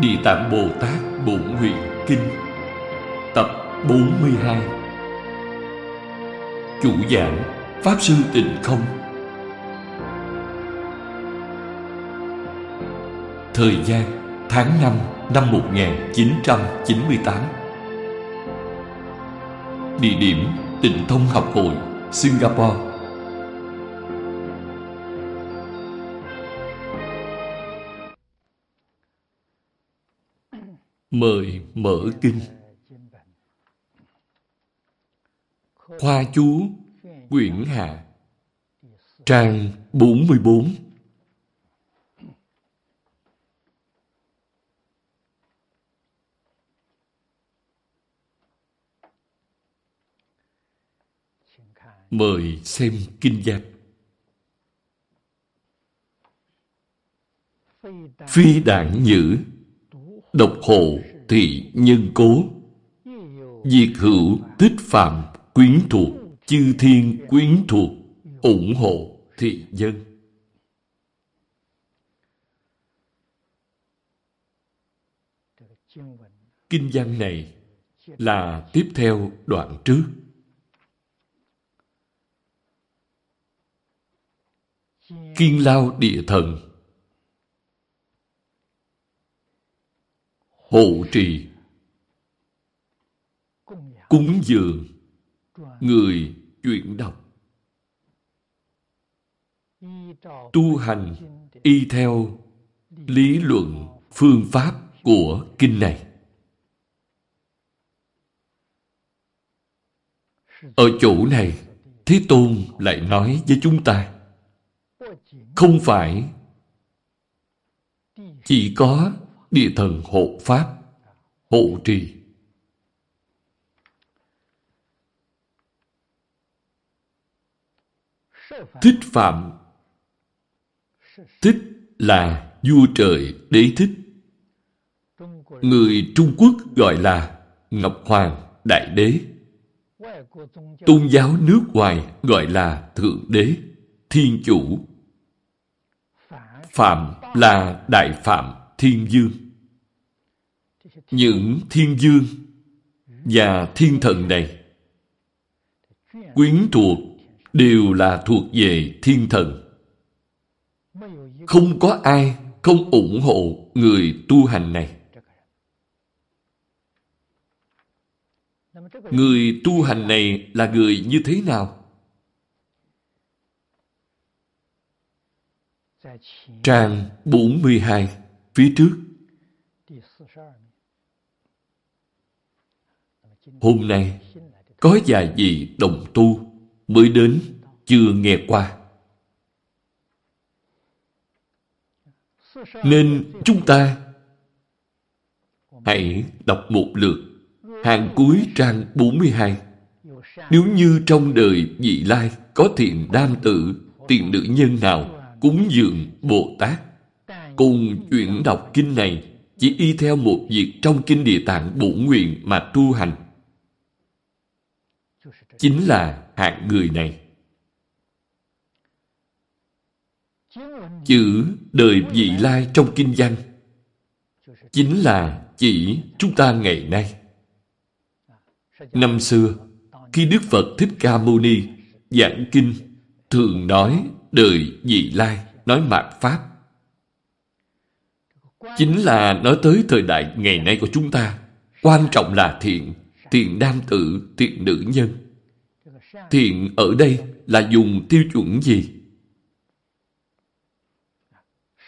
Địa Tạng Bồ Tát Bổn Nguyện Kinh, Tập 42 Chủ giảng, Pháp Sư Tịnh Không. Thời gian, tháng 5 năm 1998 Địa điểm, Tịnh Thông Học Hội, Singapore. Mời mở kinh. Khoa chú Quyển Hạ Trang 44 Mời xem kinh giác Phi đảng nhữ, Độc hộ thị nhân cố Diệt hữu tích phạm quyến thuộc, Chư thiên quyến thuộc, ủng hộ thị dân Kinh văn này là tiếp theo đoạn trước. Kiên lao địa thần hộ trì. Cúng dường. Người chuyển đọc tu hành y theo lý luận phương pháp của kinh này. Ở chỗ này, thế tôn lại nói với chúng ta, không phải chỉ có địa thần hộ pháp, hộ trì. Thích phạm. Thích là vua trời đế thích. Người trung quốc gọi là ngọc hoàng đại đế. Tôn giáo nước ngoài gọi là thượng đế, thiên chủ. Phạm là đại phạm thiên dương những thiên dương và thiên thần này quyến thuộc đều là thuộc về thiên thần. Không có ai không ủng hộ người tu hành này. Người tu hành này là người như thế nào? Trang 42 phía trước Hôm nay, có vài vị đồng tu mới đến chưa nghe qua. Nên chúng ta hãy đọc một lượt hàng cuối trang 42. Nếu như trong đời vị lai có thiện nam tử, tiền nữ nhân nào cúng dường Bồ Tát, cùng chuyển đọc kinh này chỉ y theo một việc trong kinh địa tạng bổ nguyện mà tu hành chính là hạng người này. Chữ đời vị lai trong kinh văn chính là chỉ chúng ta ngày nay. Năm xưa, khi Đức Phật Thích Ca Mâu Ni giảng kinh thường nói đời vị lai, nói mạt Pháp. Chính là nói tới thời đại ngày nay của chúng ta. Quan trọng là thiện, thiện nam tử, thiện nữ nhân. Thiện ở đây là dùng tiêu chuẩn gì?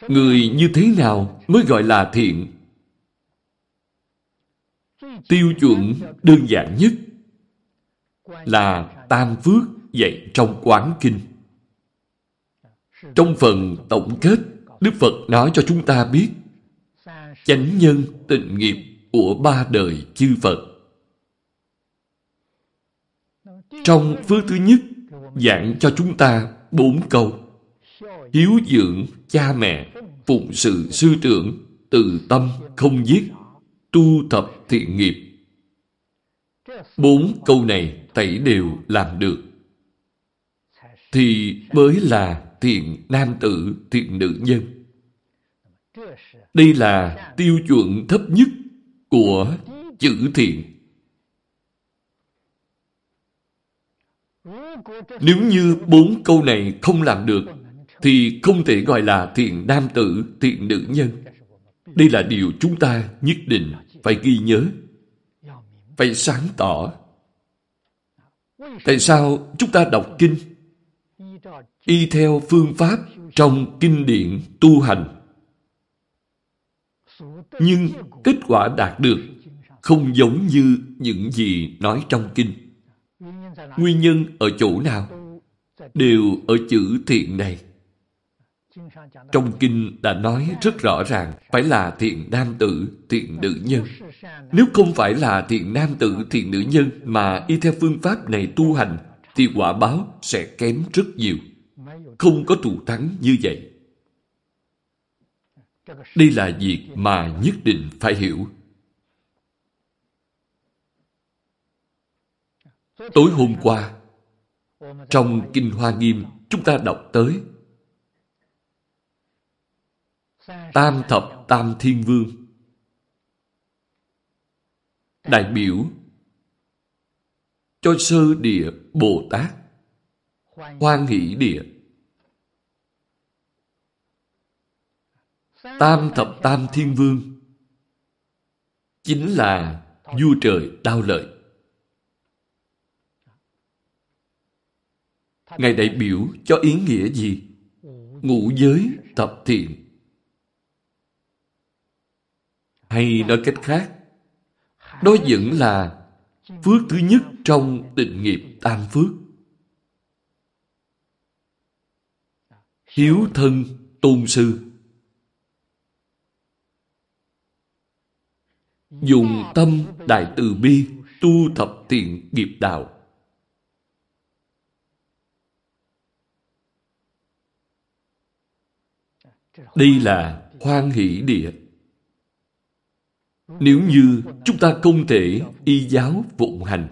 Người như thế nào mới gọi là thiện? Tiêu chuẩn đơn giản nhất là tam phước dạy trong quán kinh. Trong phần tổng kết, Đức Phật nói cho chúng ta biết chánh nhân tịnh nghiệp của ba đời chư Phật. Trong phước thứ nhất, giảng cho chúng ta bốn câu. Hiếu dưỡng cha mẹ, phụng sự sư trưởng, từ tâm không giết, tu thập thiện nghiệp. Bốn câu này tẩy đều làm được. Thì mới là thiện nam tử, thiện nữ nhân. Đây là tiêu chuẩn thấp nhất của chữ thiện. Nếu như bốn câu này không làm được, thì không thể gọi là thiện nam tử, thiện nữ nhân. Đây là điều chúng ta nhất định phải ghi nhớ, phải sáng tỏ. Tại sao chúng ta đọc kinh? Y theo phương pháp trong kinh điển tu hành. Nhưng kết quả đạt được không giống như những gì nói trong kinh. Nguyên nhân ở chỗ nào? Đều ở chữ thiện này. Trong kinh đã nói rất rõ ràng phải là thiện nam tử, thiện nữ nhân. Nếu không phải là thiện nam tử, thiện nữ nhân mà y theo phương pháp này tu hành thì quả báo sẽ kém rất nhiều. Không có thù thắng như vậy. Đây là việc mà nhất định phải hiểu. Tối hôm qua, trong Kinh Hoa Nghiêm, chúng ta đọc tới Tam thập tam thiên vương Đại biểu cho sơ địa Bồ Tát Hoan hỷ địa Tam thập tam thiên vương chính là vua trời đao lợi. Ngài đại biểu cho ý nghĩa gì? Ngũ giới thập thiện. Hay nói cách khác, đó vẫn là phước thứ nhất trong tịnh nghiệp tam phước. Hiếu thân tôn sư dùng tâm đại từ bi tu thập thiện nghiệp đạo. Đây là hoan hỷ địa. Nếu như chúng ta không thể y giáo phụng hành,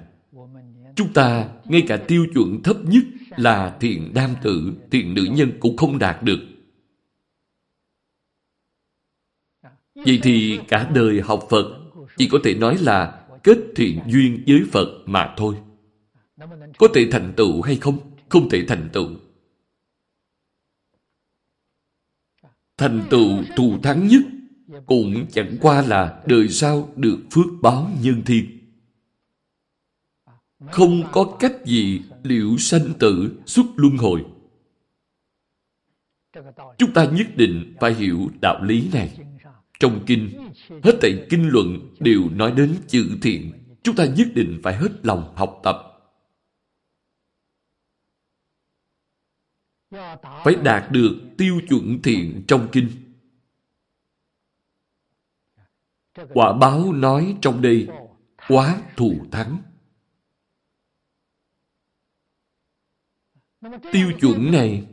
chúng ta ngay cả tiêu chuẩn thấp nhất là thiện nam tử, thiện nữ nhân cũng không đạt được. Vậy thì cả đời học Phật chỉ có thể nói là kết thiện duyên với Phật mà thôi. Có thể thành tựu hay không? Không thể thành tựu. Thành tựu thù thắng nhất cũng chẳng qua là đời sau được phước báo nhân thiên. Không có cách gì liệu sanh tử xuất luân hồi. Chúng ta nhất định phải hiểu đạo lý này. Trong kinh, hết thảy kinh luận đều nói đến chữ thiện. Chúng ta nhất định phải hết lòng học tập. Phải đạt được tiêu chuẩn thiện trong kinh. Quả báo nói trong đây, quá thù thắng. Tiêu chuẩn này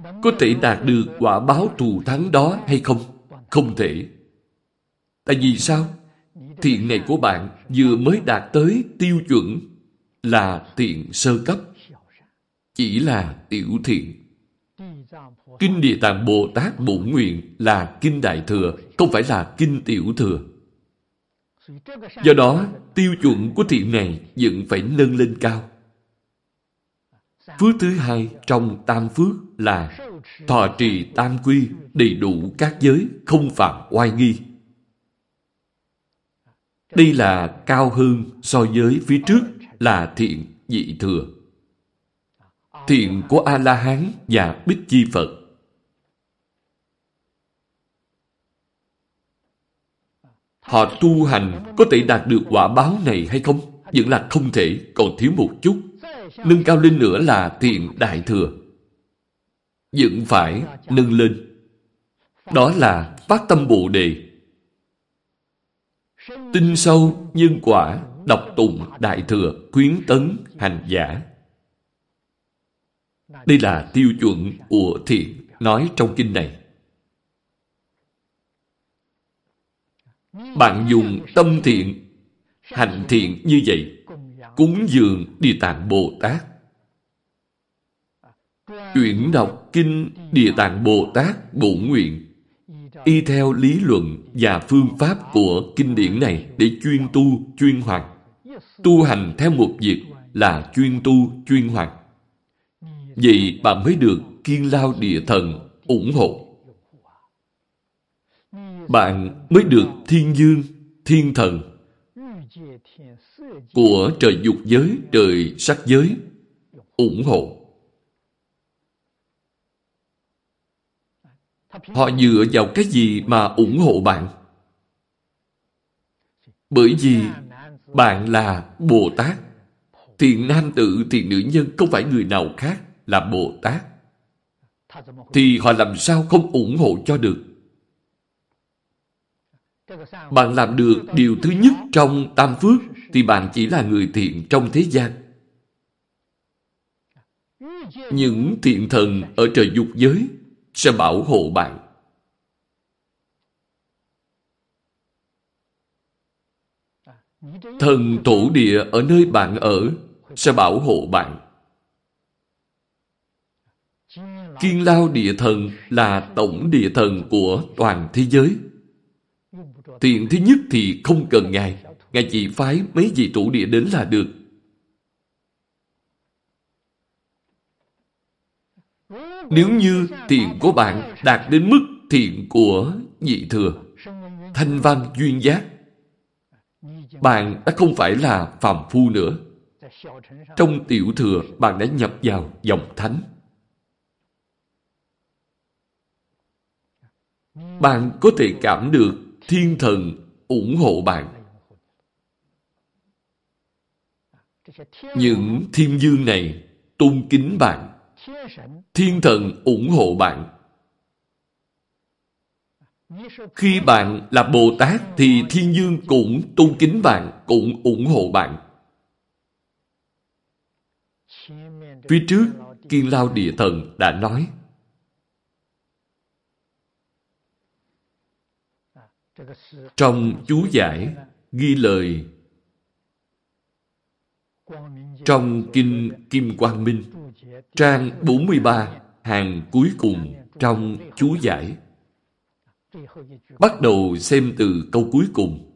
có thể đạt được quả báo thù thắng đó hay không? Không thể. Tại vì sao? Thiện này của bạn vừa mới đạt tới tiêu chuẩn là thiện sơ cấp. Chỉ là tiểu thiện. Kinh Địa Tạng Bồ Tát Bổn Nguyện là Kinh Đại Thừa, không phải là Kinh Tiểu Thừa. Do đó, tiêu chuẩn của thiện này vẫn phải nâng lên cao. Phước thứ hai trong tam phước là thọ trì tam quy đầy đủ các giới không phạm oai nghi. Đây là cao hơn so với phía trước là thiện dị thừa. Thiện của A-la-hán và Bích Chi Phật. Họ tu hành có thể đạt được quả báo này hay không? Vẫn là không thể, còn thiếu một chút. Nâng cao lên nữa là thiện đại thừa vẫn phải nâng lên. Đó là phát tâm Bồ Đề. Tinh sâu nhân quả, đọc tụng đại thừa, khuyến tấn hành giả. Đây là tiêu chuẩn của thiện nói trong kinh này. Bạn dùng tâm thiện, hành thiện như vậy, cúng dường Địa Tạng Bồ Tát, chuyển đọc kinh Địa Tạng Bồ Tát Bổn Nguyện y theo lý luận và phương pháp của kinh điển này để chuyên tu, chuyên hoạt. Tu hành theo một việc là chuyên tu, chuyên hoạt. Vậy bạn mới được kiên lao địa thần ủng hộ. Bạn mới được thiên dương, thiên thần của trời dục giới, trời sắc giới ủng hộ. Họ dựa vào cái gì mà ủng hộ bạn? Bởi vì bạn là Bồ Tát. Thiện nam tử, thiện nữ nhân không phải người nào khác là Bồ Tát. Thì họ làm sao không ủng hộ cho được? Bạn làm được điều thứ nhất trong tam phước thì bạn chỉ là người thiện trong thế gian. Những thiện thần ở trời dục giới sẽ bảo hộ bạn. Thần tổ địa ở nơi bạn ở, sẽ bảo hộ bạn. Kiên lao địa thần là tổng địa thần của toàn thế giới. Thiện thứ nhất thì không cần Ngài. Ngài chỉ phái mấy vị chủ địa đến là được. Nếu như thiện của bạn đạt đến mức thiện của vị thừa, thanh văn duyên giác, bạn đã không phải là phàm phu nữa. Trong tiểu thừa, bạn đã nhập vào dòng thánh. Bạn có thể cảm được thiên thần ủng hộ bạn. Những thiên dương này tôn kính bạn. Thiên thần ủng hộ bạn. Khi bạn là Bồ Tát thì thiên dương cũng tôn kính bạn, cũng ủng hộ bạn. Phía trước, Kiên Lao Địa Thần đã nói Trong chú giải ghi lời trong Kinh Kim Quang Minh trang 43 hàng cuối cùng trong chú giải. Bắt đầu xem từ câu cuối cùng.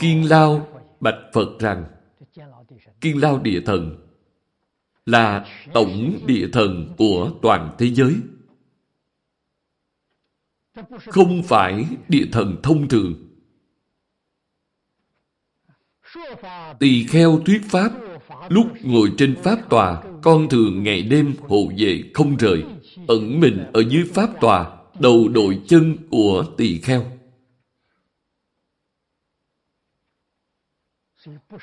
Kiên Lao bạch Phật rằng Kiên Lao Địa Thần là tổng địa thần của toàn thế giới. Không phải địa thần thông thường. Tỳ kheo thuyết pháp, lúc ngồi trên pháp tòa, con thường ngày đêm hộ vệ không rời, ẩn mình ở dưới pháp tòa, đầu đội chân của tỳ kheo.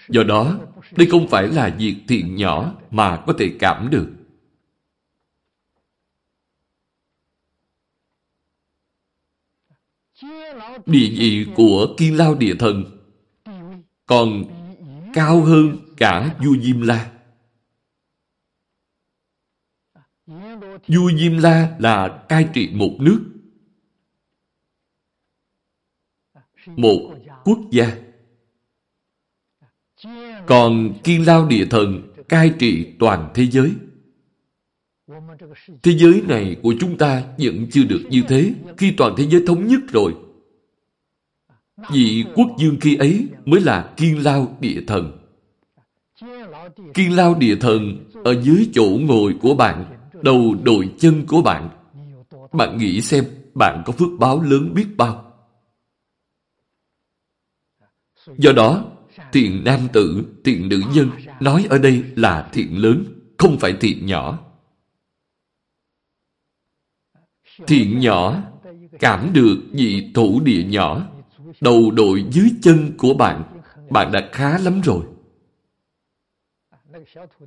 Do đó, đây không phải là việc thiện nhỏ mà có thể cảm được. địa vị của Kiên Lao Địa Thần còn cao hơn cả vua Diêm La. Vua Diêm La là cai trị một nước, một quốc gia. Còn Kiên Lao Địa Thần cai trị toàn thế giới. Thế giới này của chúng ta vẫn chưa được như thế. Khi toàn thế giới thống nhất rồi, Vị quốc dương khi ấy mới là kiên lao địa thần. Kiên lao địa thần ở dưới chỗ ngồi của bạn, đầu đội chân của bạn. Bạn nghĩ xem bạn có phước báo lớn biết bao. Do đó, thiện nam tử, thiện nữ nhân nói ở đây là thiện lớn, không phải thiện nhỏ. Thiện nhỏ cảm được vị thủ địa nhỏ đầu đội dưới chân của bạn, bạn đã khá lắm rồi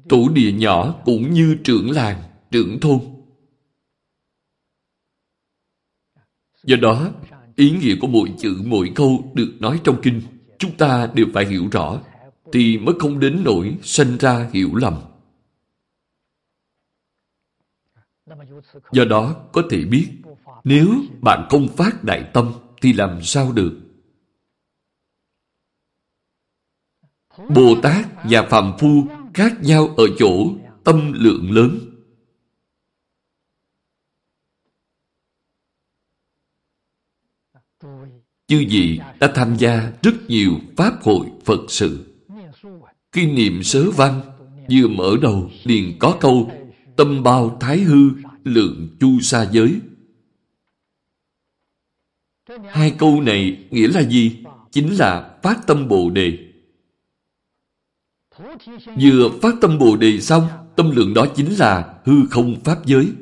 tổ địa nhỏ cũng như trưởng làng, trưởng thôn. Do đó, ý nghĩa của mỗi chữ mỗi câu được nói trong kinh, chúng ta đều phải hiểu rõ, thì mới không đến nỗi sinh ra hiểu lầm. Do đó, có thể biết, nếu bạn không phát đại tâm, thì làm sao được? Bồ Tát và Phạm Phu khác nhau ở chỗ tâm lượng lớn. Chư vị đã tham gia rất nhiều Pháp hội Phật sự. Khi niệm sớ văn, vừa mở đầu liền có câu Tâm bao thái hư, lượng chu sa giới. Hai câu này nghĩa là gì? Chính là phát tâm Bồ Đề. Vừa phát tâm Bồ Đề xong, tâm lượng đó chính là hư không Pháp giới.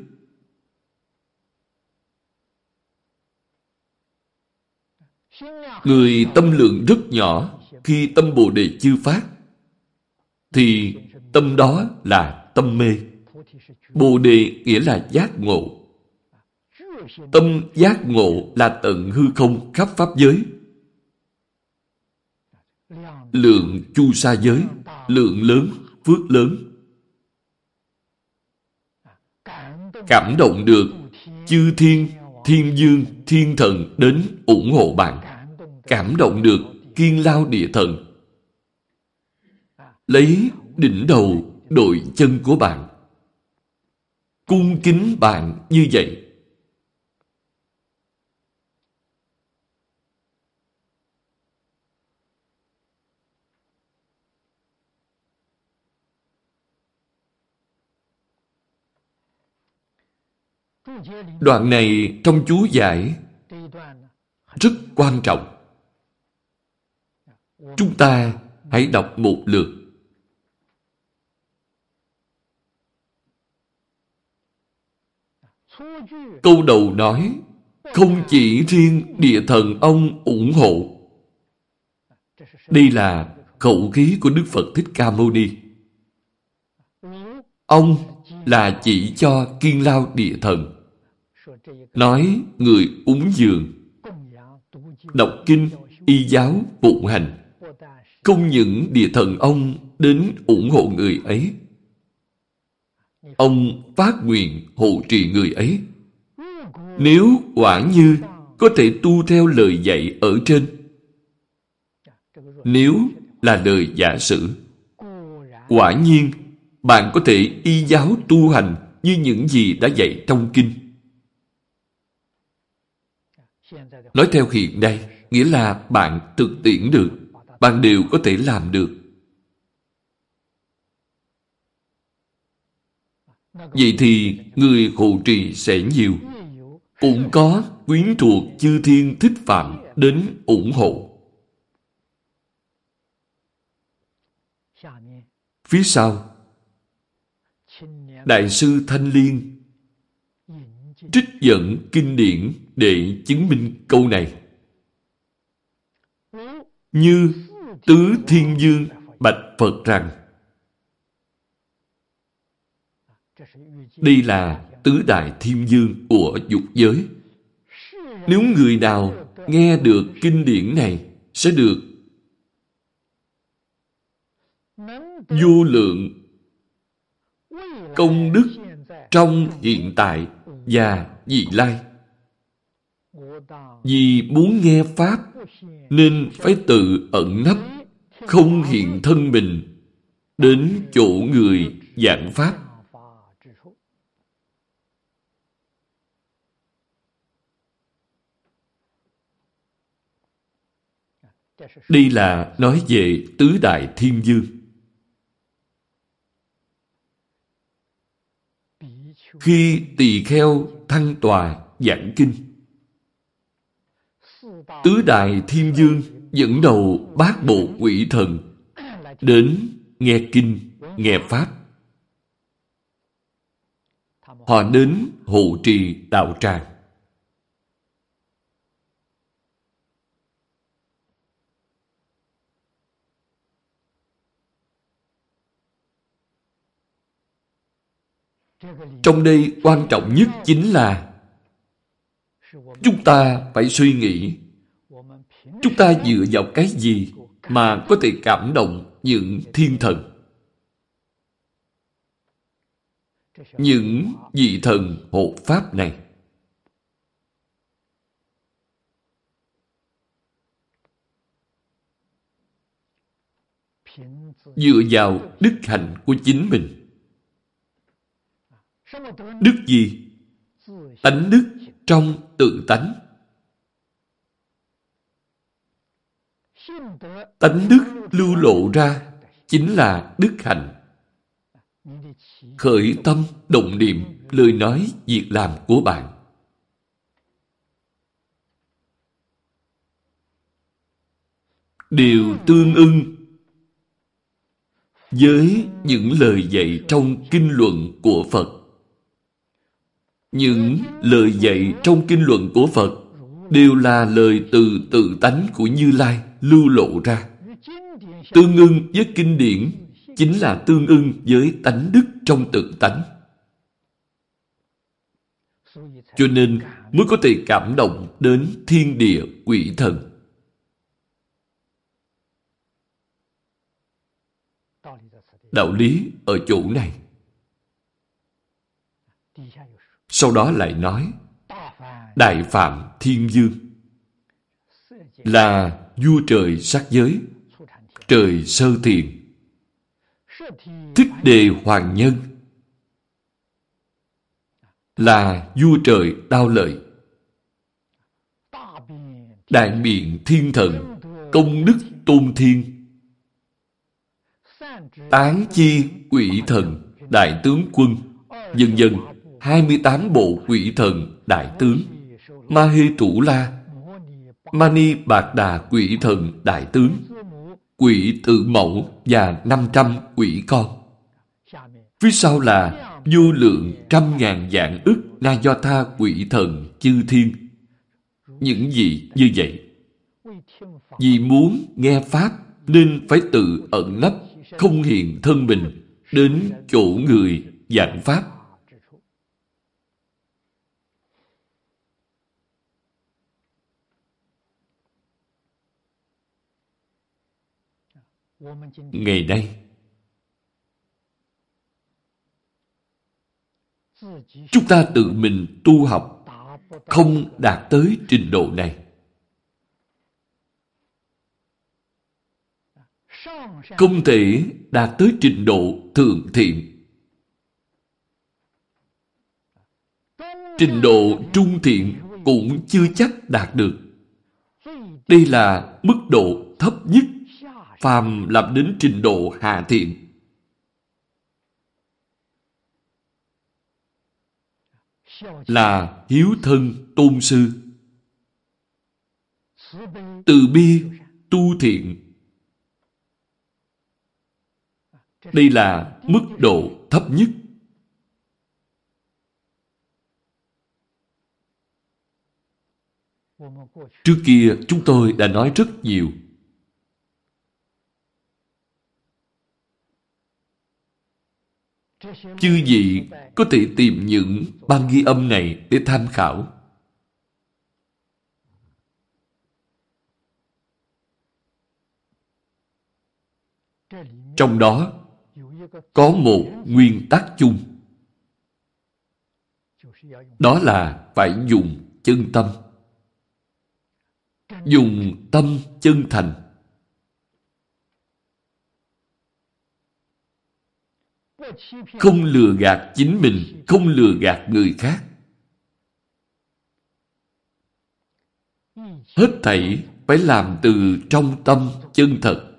Người tâm lượng rất nhỏ khi tâm Bồ Đề chưa phát thì tâm đó là tâm mê. Bồ Đề nghĩa là giác ngộ. Tâm giác ngộ là tận hư không khắp Pháp giới. Lượng chu sa giới, lượng lớn, phước lớn. Cảm động được chư thiên, thiên dương, thiên thần đến ủng hộ bạn. Cảm động được kiên lao địa thần. Lấy đỉnh đầu đội chân của bạn. Cung kính bạn như vậy. Đoạn này trong chú giải rất quan trọng. Chúng ta hãy đọc một lượt. Câu đầu nói, không chỉ riêng địa thần ông ủng hộ. Đây là khẩu khí của Đức Phật Thích Ca Mâu Ni. Ông là chỉ cho kiên lao địa thần. Nói người uống dường, đọc kinh, y giáo, phụng hành. Không những địa thần ông đến ủng hộ người ấy. Ông phát nguyện hộ trì người ấy. Nếu quả như có thể tu theo lời dạy ở trên, nếu là lời giả sử, quả nhiên bạn có thể y giáo tu hành như những gì đã dạy trong kinh. Nói theo hiện nay, nghĩa là bạn thực tiễn được, bạn đều có thể làm được. Vậy thì người hộ trì sẽ nhiều. Cũng có quyến thuộc chư thiên thích phạm đến ủng hộ. Phía sau, Đại sư Thanh Liên trích dẫn kinh điển để chứng minh câu này. Như Tứ Thiên Dương bạch Phật rằng, Đây là tứ đại thiên dương của dục giới. Nếu người nào nghe được kinh điển này sẽ được vô lượng công đức trong hiện tại và vị lai. Vì muốn nghe Pháp nên phải tự ẩn nấp, không hiện thân mình đến chỗ người giảng Pháp. Đây là nói về tứ đại thiên dương. Khi tỳ kheo thăng tòa giảng kinh, tứ đại thiên dương dẫn đầu bát bộ quỷ thần đến nghe kinh, nghe pháp. Họ đến hộ trì đạo tràng. Trong đây quan trọng nhất chính là chúng ta phải suy nghĩ chúng ta dựa vào cái gì mà có thể cảm động những thiên thần. Những vị thần hộ pháp này. Dựa vào đức hạnh của chính mình. Đức gì? Tánh đức trong tự tánh. Tánh đức lưu lộ ra chính là đức hạnh. Khởi tâm, động niệm, lời nói, việc làm của bạn. Đều tương ưng với những lời dạy trong kinh luận của Phật. Những lời dạy trong kinh luận của Phật đều là lời từ tự tánh của Như Lai lưu lộ ra. Tương ưng với kinh điển chính là tương ưng với tánh đức trong tự tánh. Cho nên mới có thể cảm động đến thiên địa quỷ thần. Đạo lý ở chỗ này. Sau đó lại nói, Đại Phạm Thiên Dương là vua trời sắc giới, trời sơ thiền, thích đề hoàng nhân là vua trời đao lợi, đại biện thiên thần, công đức tôn thiên, tán chi quỷ thần, đại tướng quân, dân dân, 28 bộ quỷ thần đại tướng, Ma Hê Thủ La, Mani Bạc Đà quỷ thần đại tướng, quỷ tự mẫu và 500 quỷ con. Phía sau là vô lượng trăm ngàn dạng ức na do tha quỷ thần chư thiên. Những gì như vậy? Vì muốn nghe Pháp nên phải tự ẩn nấp, không hiện thân mình, đến chỗ người giảng Pháp ngày nay, chúng ta tự mình tu học không đạt tới trình độ này. Không thể đạt tới trình độ thượng thiện. Trình độ trung thiện cũng chưa chắc đạt được. Đây là mức độ thấp nhất phàm làm đến trình độ hạ thiện. Là hiếu thân tôn sư. Từ bi tu thiện. Đây là mức độ thấp nhất. Trước kia chúng tôi đã nói rất nhiều Chư vị có thể tìm những băng ghi âm này để tham khảo. Trong đó, có một nguyên tắc chung. Đó là phải dùng chân tâm. Dùng tâm chân thành Không lừa gạt chính mình, không lừa gạt người khác. Hết thảy phải làm từ trong tâm chân thật.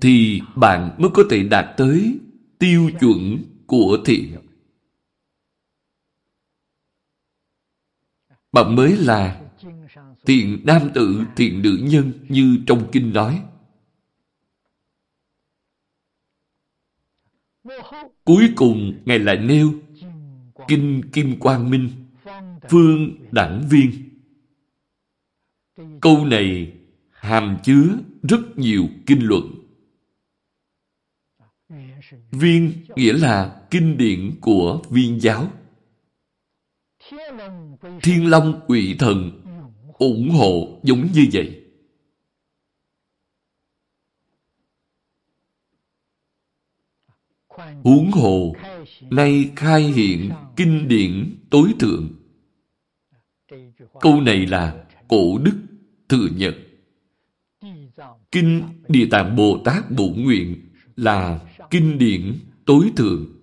Thì bạn mới có thể đạt tới tiêu chuẩn của thiện. Bạn mới là thiện nam tử, thiện nữ nhân như trong kinh nói. Cuối cùng Ngài lại nêu Kinh Kim Quang Minh Phương Đẳng Viên Câu này hàm chứa rất nhiều kinh luận. Viên nghĩa là kinh điển của viên giáo. Thiên Long quỷ thần ủng hộ giống như vậy. Huống hồ, nay khai hiện kinh điển tối thượng. Câu này là cổ đức thừa nhận. Kinh Địa Tạng Bồ Tát Bổn Nguyện là kinh điển tối thượng.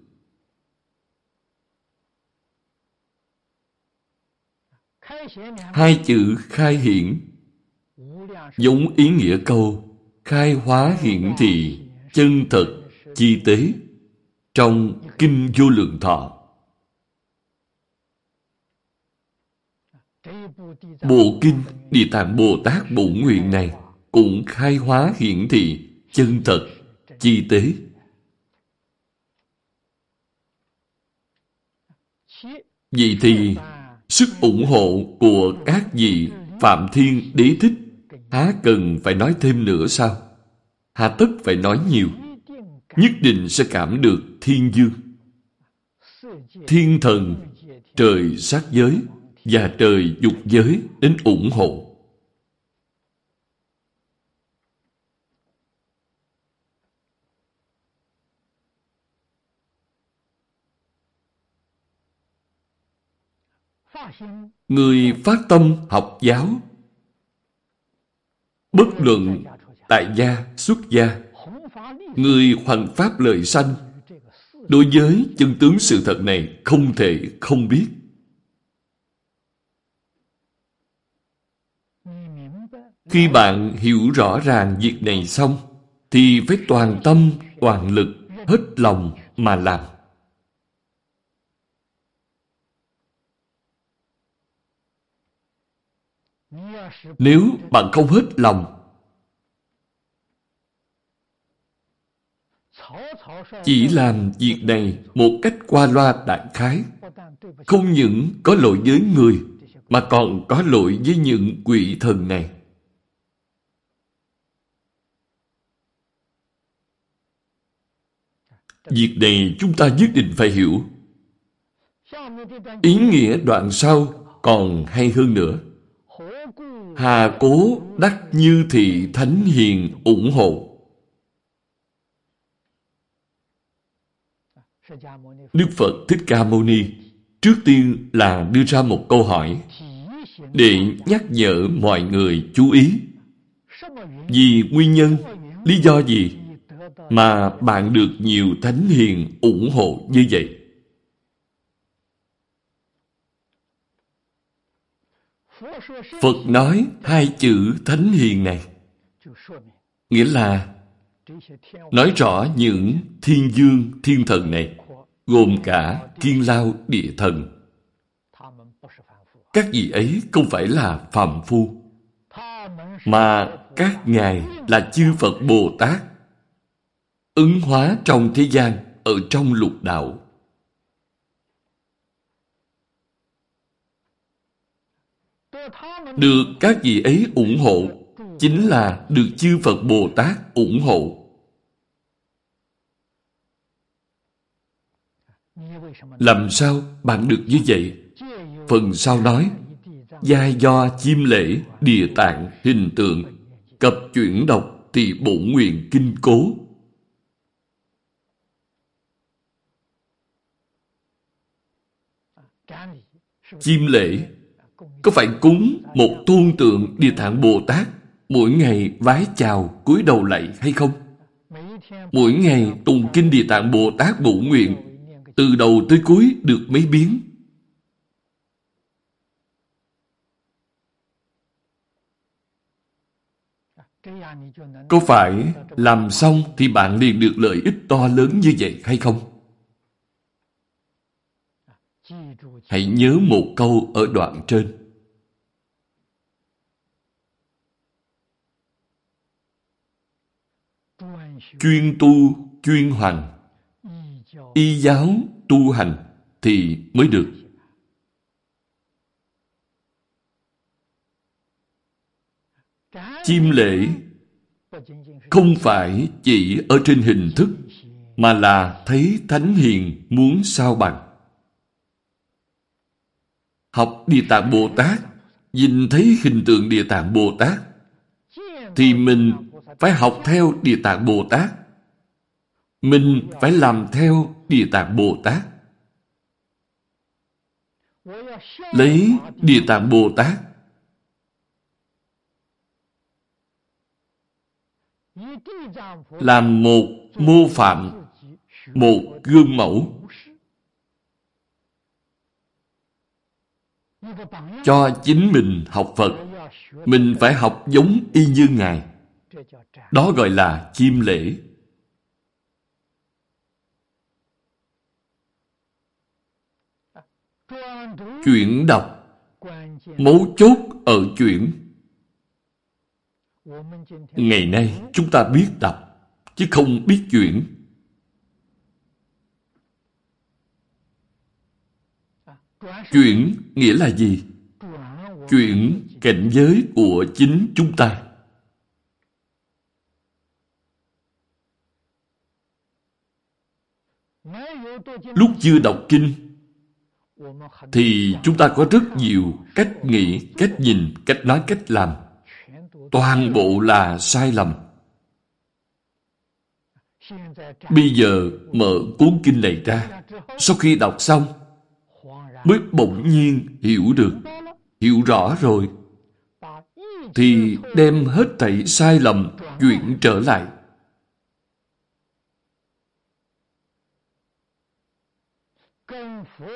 Hai chữ khai hiển. Giống ý nghĩa câu, khai hóa hiển thị, chân thật, chi tế, trong kinh vô lượng thọ. Bộ kinh địa tạng bồ tát bổn nguyện này cũng khai hóa hiển thị, chân thật, chi tế. Vậy thì sức ủng hộ của các vị phạm thiên đế thích, há cần phải nói thêm nữa sao? Hà tất phải nói nhiều, nhất định sẽ cảm được thiên dương. Thiên thần, trời sát giới và trời dục giới đến ủng hộ. Người phát tâm học giáo. Bất luận tại gia, xuất gia. Người hoằng pháp lợi sanh. Đối với chân tướng sự thật này không thể không biết. Khi bạn hiểu rõ ràng việc này xong, thì phải toàn tâm, toàn lực, hết lòng mà làm. Nếu bạn không hết lòng, chỉ làm việc này một cách qua loa đại khái, không những có lỗi với người, mà còn có lỗi với những quỷ thần này. Việc này chúng ta nhất định phải hiểu. Ý nghĩa đoạn sau còn hay hơn nữa hà cố đắc như thị thánh hiền ủng hộ Đức Phật Thích Ca Mâu Ni trước tiên là đưa ra một câu hỏi để nhắc nhở mọi người chú ý. Vì nguyên nhân, lý do gì mà bạn được nhiều thánh hiền ủng hộ như vậy? Phật nói hai chữ thánh hiền này. Nghĩa là nói rõ những thiên dương, thiên thần này, gồm cả thiên lao địa thần. Các vị ấy không phải là phàm phu, mà các ngài là chư phật bồ tát, ứng hóa trong thế gian ở trong lục đạo. Được các vị ấy ủng hộ chính là được chư phật bồ tát ủng hộ Làm sao bạn được như vậy? Phần sau nói, Giai do chim lễ, địa tạng, hình tượng, cập chuyển đọc thì bổn nguyện kinh cố. Chim lễ có phải cúng một tuôn tượng Địa Tạng Bồ Tát mỗi ngày vái chào cúi đầu lạy hay không? Mỗi ngày tùng kinh Địa Tạng Bồ Tát bổ nguyện, từ đầu tới cuối được mấy biến. Có phải làm xong thì bạn liền được lợi ích to lớn như vậy hay không? Hãy nhớ một câu ở đoạn trên. Chuyên tu, chuyên hoành y giáo tu hành thì mới được. Chim lễ không phải chỉ ở trên hình thức mà là thấy Thánh Hiền muốn sao bằng. Học Địa Tạng Bồ Tát, nhìn thấy hình tượng Địa Tạng Bồ Tát, thì mình phải học theo Địa Tạng Bồ Tát mình phải làm theo Địa Tạng Bồ Tát. Lấy Địa Tạng Bồ Tát làm một mô phạm, một gương mẫu. cho chính mình học Phật. Mình phải học giống y như Ngài. Đó gọi là chiêm lễ. Chuyển đọc Mấu chốt ở chuyển Ngày nay chúng ta biết đọc, Chứ không biết chuyển Chuyển nghĩa là gì? Chuyển cảnh giới của chính chúng ta. Lúc chưa đọc kinh thì chúng ta có rất nhiều cách nghĩ, cách nhìn, cách nói, cách làm. Toàn bộ là sai lầm. Bây giờ mở cuốn kinh này ra, sau khi đọc xong, mới bỗng nhiên hiểu được, hiểu rõ rồi, thì đem hết thảy sai lầm chuyển trở lại.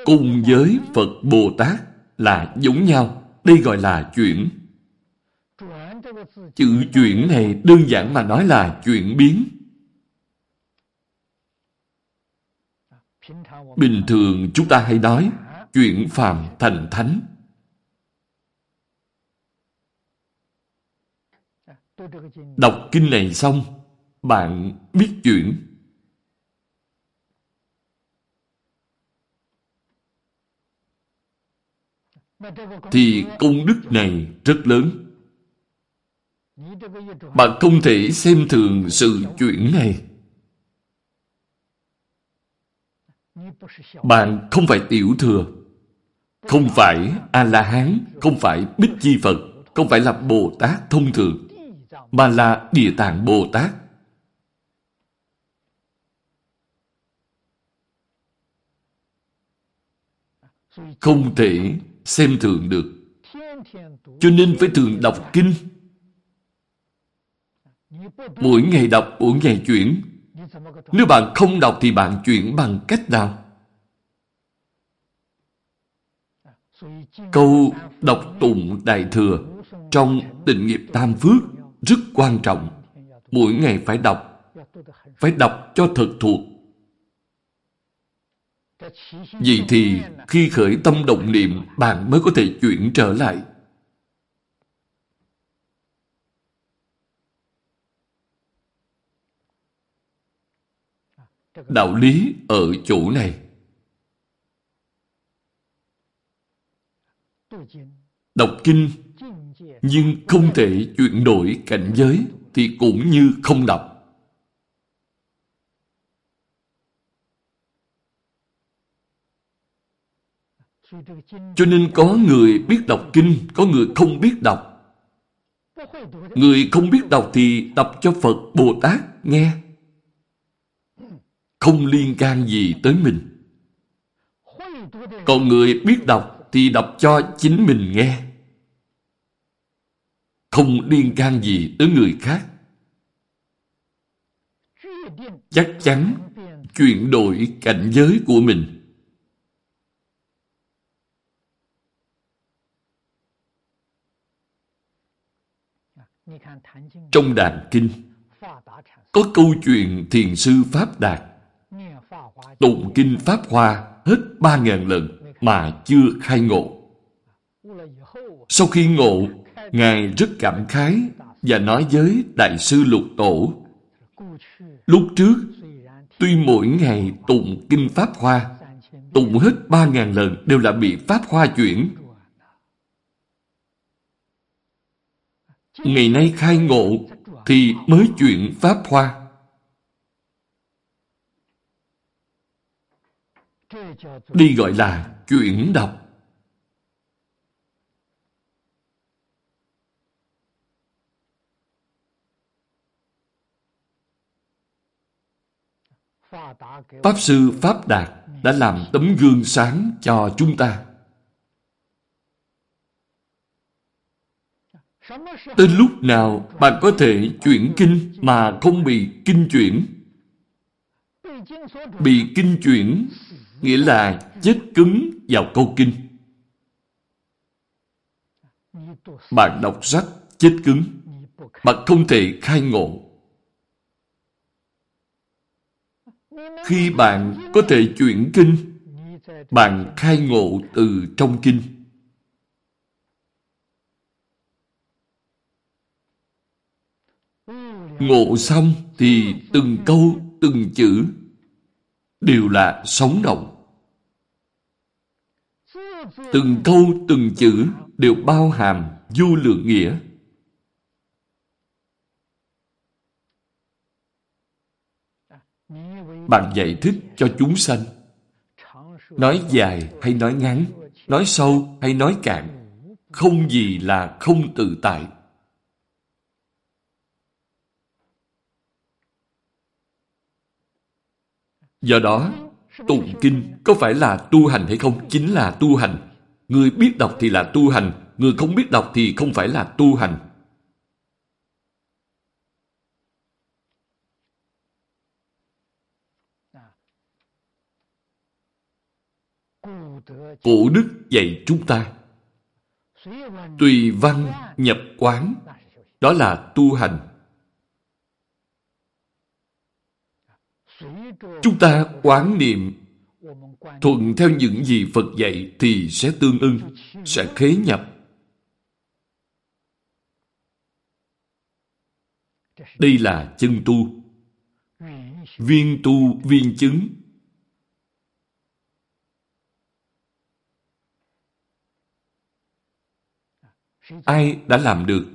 Cùng với Phật Bồ Tát là giống nhau. Đây gọi là chuyển. Chữ chuyển này đơn giản mà nói là chuyển biến. Bình thường chúng ta hay nói chuyển phàm thành thánh. Đọc kinh này xong, bạn biết chuyển. Thì công đức này rất lớn. Bạn không thể xem thường sự chuyển này. Bạn không phải tiểu thừa, không phải A-la-hán, không phải Bích Chi Phật, không phải là Bồ Tát thông thường, mà là Địa Tạng Bồ Tát. Không thể xem thường được. Cho nên phải thường đọc kinh. Mỗi ngày đọc, mỗi ngày chuyển. Nếu bạn không đọc thì bạn chuyển bằng cách nào? Câu đọc tụng Đại Thừa trong tịnh nghiệp tam phước rất quan trọng. Mỗi ngày phải đọc, phải đọc cho thật thuộc. Vì thì khi khởi tâm động niệm, bạn mới có thể chuyển trở lại. Đạo lý ở chỗ này. Đọc kinh, nhưng không thể chuyển đổi cảnh giới thì cũng như không đọc. Cho nên có người biết đọc kinh, có người không biết đọc. Người không biết đọc thì đọc cho Phật Bồ Tát nghe. Không liên can gì tới mình. Còn người biết đọc thì đọc cho chính mình nghe. Không liên can gì tới người khác. Chắc chắn chuyển đổi cảnh giới của mình. Trong đàn kinh có câu chuyện thiền sư Pháp Đạt tụng kinh Pháp Hoa hết ba ngàn lần mà chưa khai ngộ. Sau khi ngộ, Ngài rất cảm khái và nói với Đại sư Lục Tổ. Lúc trước, tuy mỗi ngày tụng kinh Pháp Hoa, tụng hết ba ngàn lần đều là bị Pháp Hoa chuyển. Ngày nay khai ngộ thì mới chuyện Pháp Hoa. Đi gọi là chuyển đọc. Pháp Sư Pháp Đạt đã làm tấm gương sáng cho chúng ta. Tới lúc nào bạn có thể chuyển kinh mà không bị kinh chuyển? Bị kinh chuyển nghĩa là chết cứng vào câu kinh. bạn đọc sách chết cứng, bạn không thể khai ngộ. Khi bạn có thể chuyển kinh, bạn khai ngộ từ trong kinh. Ngộ xong thì từng câu, từng chữ đều là sống động. Từng câu, từng chữ đều bao hàm vô lượng nghĩa. Bạn giải thích cho chúng sanh. Nói dài hay nói ngắn, nói sâu hay nói cạn, không gì là không tự tại. Do đó, tụng kinh có phải là tu hành hay không? Chính là tu hành. Người biết đọc thì là tu hành, người không biết đọc thì không phải là tu hành. Cổ đức dạy chúng ta Tùy văn nhập quán Đó là tu hành Chúng ta quán niệm thuận theo những gì Phật dạy thì sẽ tương ưng, sẽ khế nhập. Đây là chân tu. Viên tu, viên chứng. Ai đã làm được?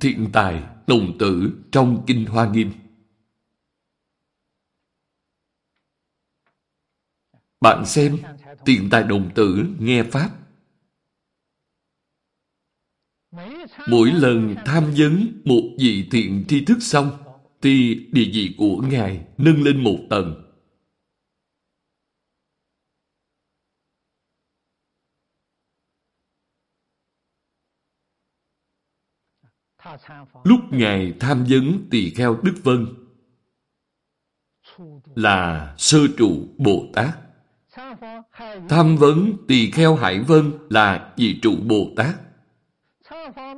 Thiện tài, đồng tử trong Kinh Hoa Nghiêm. Bạn xem, tiền tài đồng tử nghe Pháp. Mỗi lần tham vấn một vị thiện tri thức xong, thì địa vị của Ngài nâng lên một tầng. Lúc Ngài tham vấn tỳ kheo Đức Vân là sơ trụ Bồ Tát. Tham vấn tỳ kheo Hải Vân là vị trụ Bồ Tát.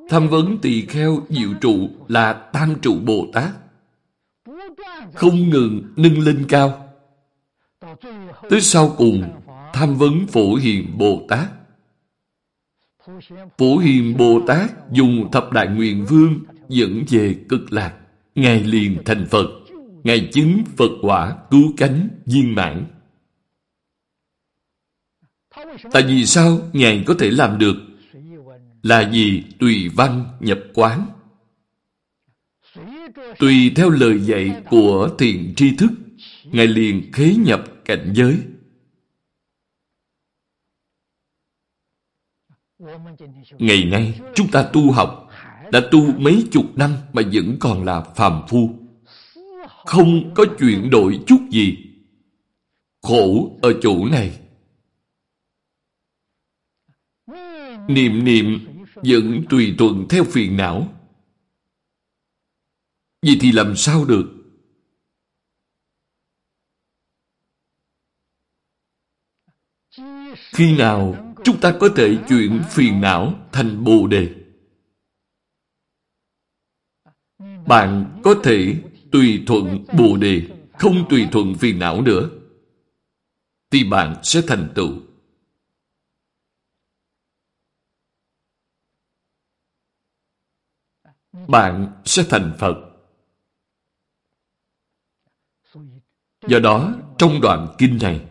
Tham vấn tỳ kheo diệu trụ là tam trụ Bồ Tát. Không ngừng nâng lên cao. Tới sau cùng, tham vấn phổ hiền Bồ Tát. Phổ hiền Bồ Tát dùng thập đại nguyện vương dẫn về cực lạc. Ngài liền thành Phật. Ngài chứng Phật quả cứu cánh viên mãn. Tại vì sao Ngài có thể làm được? Là vì tùy văn nhập quán. Tùy theo lời dạy của thiền tri thức, Ngài liền khế nhập cảnh giới. Ngày nay, chúng ta tu học, đã tu mấy chục năm mà vẫn còn là phàm phu. Không có chuyện đổi chút gì. Khổ ở chỗ này Niệm niệm vẫn tùy thuận theo phiền não. Vậy thì làm sao được? Khi nào chúng ta có thể chuyển phiền não thành bồ đề? Bạn có thể tùy thuận bồ đề, không tùy thuận phiền não nữa. Thì bạn sẽ thành tựu. Bạn sẽ thành Phật. Do đó, trong đoạn kinh này,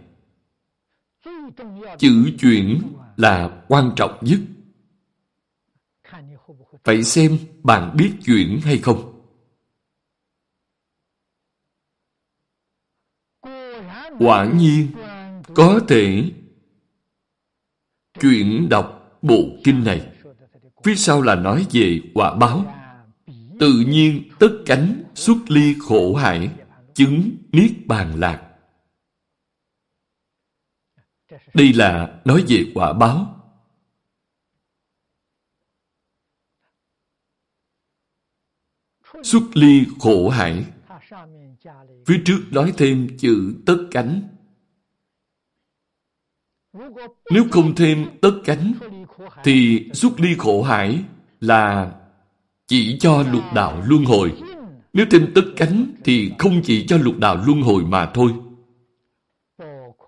chữ chuyển là quan trọng nhất. Phải xem bạn biết chuyển hay không. Quả nhiên, có thể chuyển đọc bộ kinh này. Phía sau là nói về quả báo tự nhiên tất cánh xuất ly khổ hải, chứng niết bàn lạc. Đây là nói về quả báo. Xuất ly khổ hải. Phía trước nói thêm chữ tất cánh. Nếu không thêm tất cánh, thì xuất ly khổ hải là chỉ cho lục đạo luân hồi. Nếu thêm tất cánh thì không chỉ cho lục đạo luân hồi mà thôi,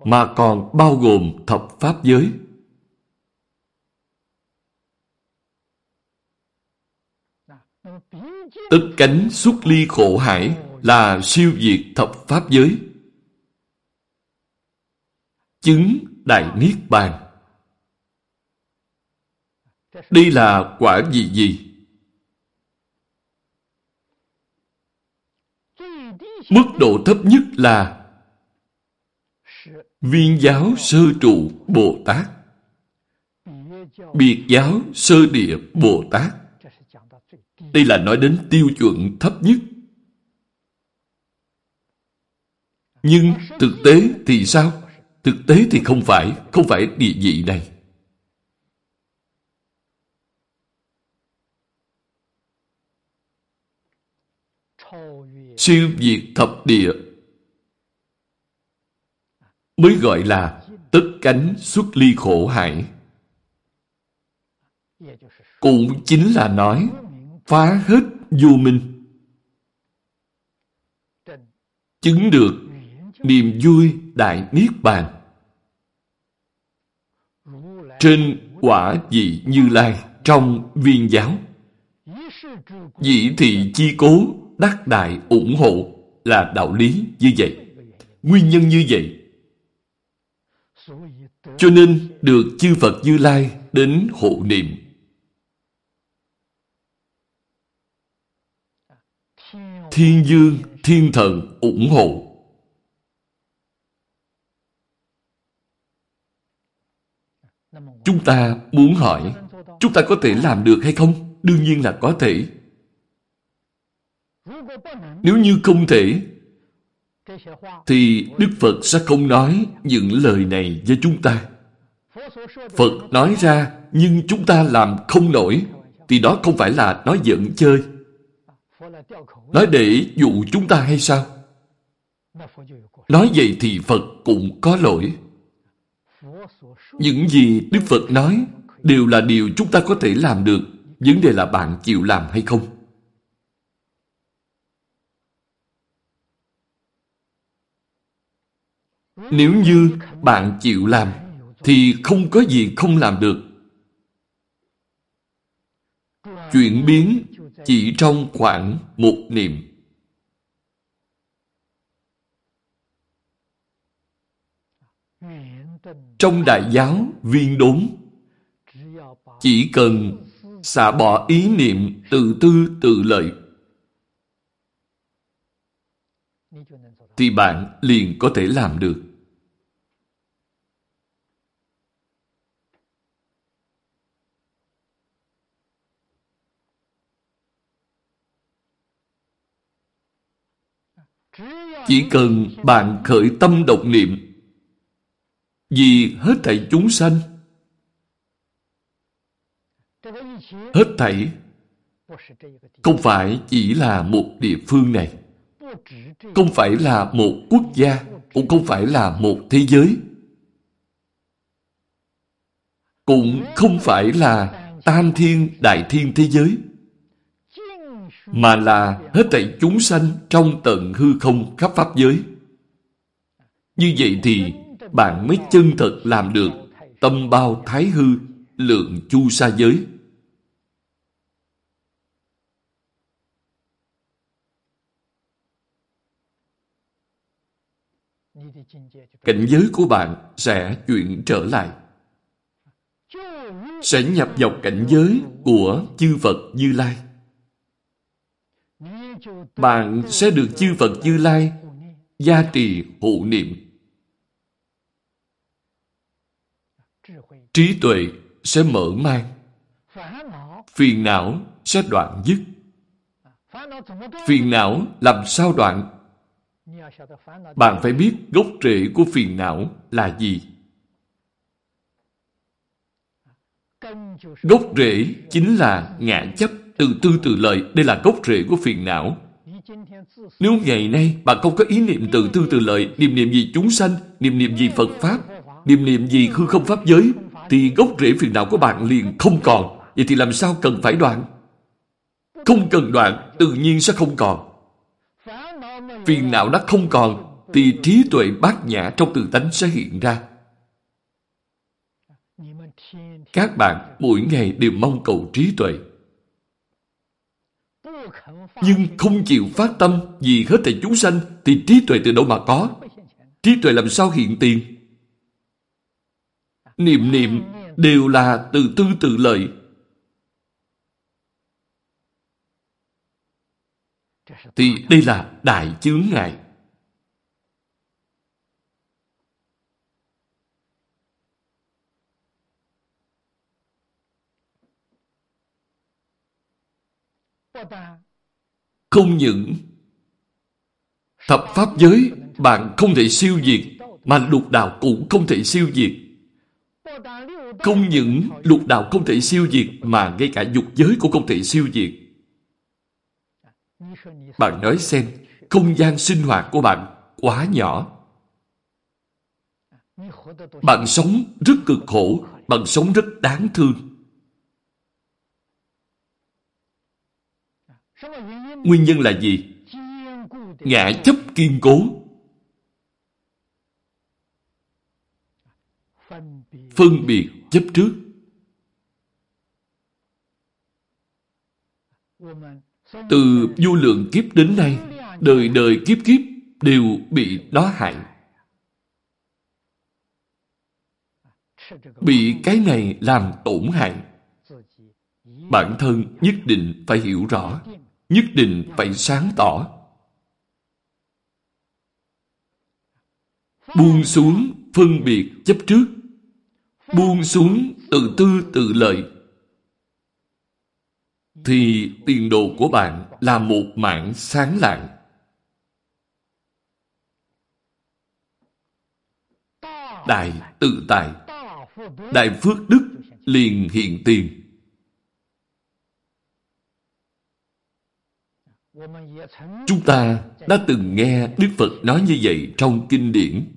mà còn bao gồm thập pháp giới. Tất cánh xuất ly khổ hải là siêu diệt thập pháp giới. Chứng Đại Niết Bàn. Đây là quả gì gì? Mức độ thấp nhất là viên giáo sơ trụ Bồ Tát, biệt giáo sơ địa Bồ Tát. Đây là nói đến tiêu chuẩn thấp nhất. Nhưng thực tế thì sao? Thực tế thì không phải, không phải địa vị này. Siêu diệt thập địa mới gọi là tất cánh xuất ly khổ hải. Cũng chính là nói, phá hết vô minh. Chứng được niềm vui đại niết bàn. Trên quả vị Như Lai trong viên giáo. Dĩ thị chi cố đắc đại ủng hộ là đạo lý như vậy. Nguyên nhân như vậy. Cho nên được chư Phật Như Lai đến hộ niệm. Thiên dương, thiên thần ủng hộ. Chúng ta muốn hỏi, chúng ta có thể làm được hay không? Đương nhiên là có thể. Nếu như không thể, thì Đức Phật sẽ không nói những lời này với chúng ta. Phật nói ra, nhưng chúng ta làm không nổi, thì đó không phải là nói giận chơi. Nói để dụ chúng ta hay sao? Nói vậy thì Phật cũng có lỗi. Những gì Đức Phật nói đều là điều chúng ta có thể làm được. Vấn đề là bạn chịu làm hay không. Nếu như bạn chịu làm, thì không có gì không làm được. Chuyển biến chỉ trong khoảng một niệm. Trong đại giáo viên đốn, chỉ cần xả bỏ ý niệm tự tư tự lợi, thì bạn liền có thể làm được. Chỉ cần bạn khởi tâm động niệm, vì hết thảy chúng sanh, hết thảy không phải chỉ là một địa phương này, không phải là một quốc gia, cũng không phải là một thế giới, cũng không phải là tam thiên, đại thiên thế giới mà là hết thảy chúng sanh trong tận hư không khắp pháp giới. Như vậy thì bạn mới chân thật làm được tâm bao thái hư, lượng chu sa giới. Cảnh giới của bạn sẽ chuyển trở lại. Sẽ nhập vào cảnh giới của chư Phật Như Lai bạn sẽ được chư Phật Như Lai gia trì hộ niệm. Trí tuệ sẽ mở mang. Phiền não sẽ đoạn dứt. Phiền não làm sao đoạn? Bạn phải biết gốc rễ của phiền não là gì. Gốc rễ chính là ngã chấp Tự tư từ lợi, đây là gốc rễ của phiền não. Nếu ngày nay bạn không có ý niệm tự tư từ lợi, niệm niệm gì chúng sanh, niệm niệm gì Phật Pháp, Niệm niệm gì hư không pháp giới thì gốc rễ phiền não của bạn liền không còn. Vậy thì làm sao cần phải đoạn? Không cần đoạn, tự nhiên sẽ không còn. Phiền não đã không còn, thì trí tuệ bát nhã trong từ tánh sẽ hiện ra. Các bạn mỗi ngày đều mong cầu trí tuệ. Nhưng không chịu phát tâm vì hết thảy chúng sanh, thì trí tuệ từ đâu mà có? Trí tuệ làm sao hiện tiền? Niệm niệm đều là từ tư tự lợi. Thì đây là đại chướng ngại. Không những thập pháp giới bạn không thể siêu diệt, mà lục đạo cũng không thể siêu diệt. Không những lục đạo không thể siêu diệt, mà ngay cả dục giới cũng không thể siêu diệt. Bạn nói xem, không gian sinh hoạt của bạn quá nhỏ. Bạn sống rất cực khổ, bạn sống rất đáng thương. Nguyên nhân là gì? Ngã chấp kiên cố. Phân biệt chấp trước. Từ vô lượng kiếp đến nay, đời đời kiếp kiếp đều bị nó hại. Bị cái này làm tổn hại. Bản thân nhất định phải hiểu rõ nhất định phải sáng tỏ. Buông xuống phân biệt chấp trước, buông xuống tự tư tự lợi, thì tiền đồ của bạn là một mạng sáng lạng. Đại tự tại, đại phước đức liền hiện tiền. Chúng ta đã từng nghe Đức Phật nói như vậy trong kinh điển.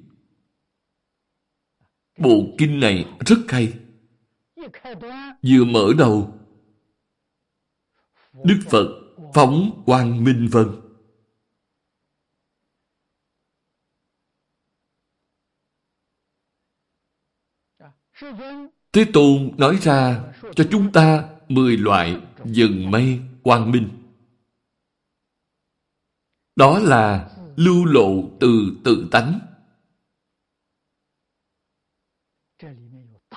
Bộ kinh này rất hay. Vừa mở đầu, Đức Phật phóng quang minh vân. Thế Tôn nói ra cho chúng ta mười loại dần mây quang minh. Đó là lưu lộ từ tự tánh.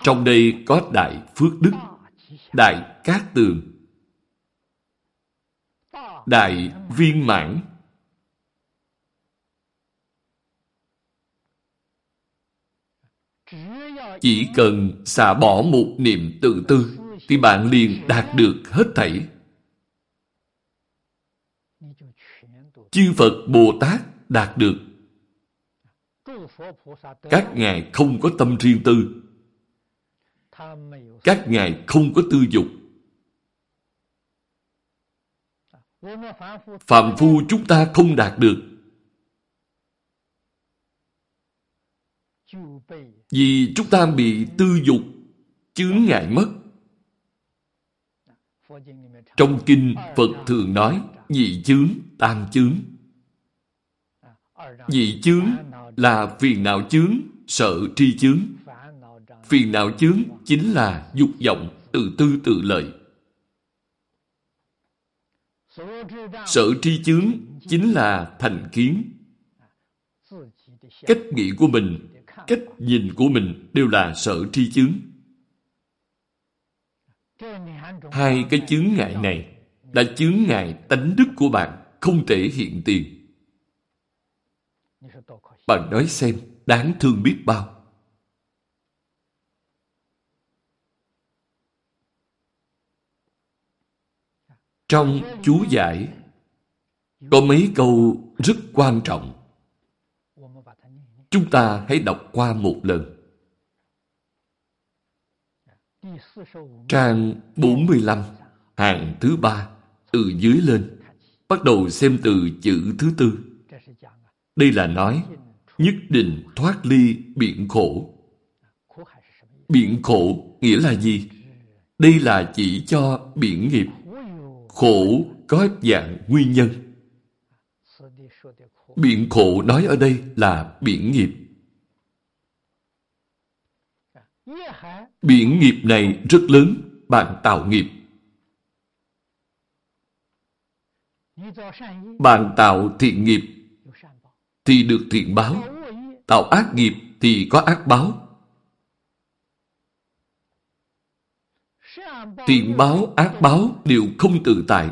Trong đây có Đại Phước Đức, Đại Cát Tường, Đại Viên Mãn, Chỉ cần xả bỏ một niệm tự tư thì bạn liền đạt được hết thảy chư Phật Bồ Tát đạt được. Các ngài không có tâm riêng tư. Các ngài không có tư dục. Phạm phu chúng ta không đạt được. Vì chúng ta bị tư dục chướng ngại mất. Trong kinh Phật thường nói nhị chướng, tam chướng. Nhị chướng là phiền não chướng, sợ tri chướng. Phiền não chướng chính là dục vọng, tự tư tự lợi. Sợ tri chướng chính là thành kiến. Cách nghĩ của mình, cách nhìn của mình đều là sợ tri chướng. Hai cái chướng ngại này đã chướng ngại tánh đức của bạn không thể hiện tiền. Bạn nói xem, đáng thương biết bao. Trong chú giải có mấy câu rất quan trọng. Chúng ta hãy đọc qua một lần. Trang 45, hàng thứ ba từ dưới lên. Bắt đầu xem từ chữ thứ tư. Đây là nói nhất định thoát ly biển khổ. Biển khổ nghĩa là gì? Đây là chỉ cho biển nghiệp. Khổ có dạng nguyên nhân. Biển khổ nói ở đây là biển nghiệp. Biển nghiệp này rất lớn, bạn tạo nghiệp. Bạn tạo thiện nghiệp thì được thiện báo. Tạo ác nghiệp thì có ác báo. Thiện báo, ác báo đều không tự tại.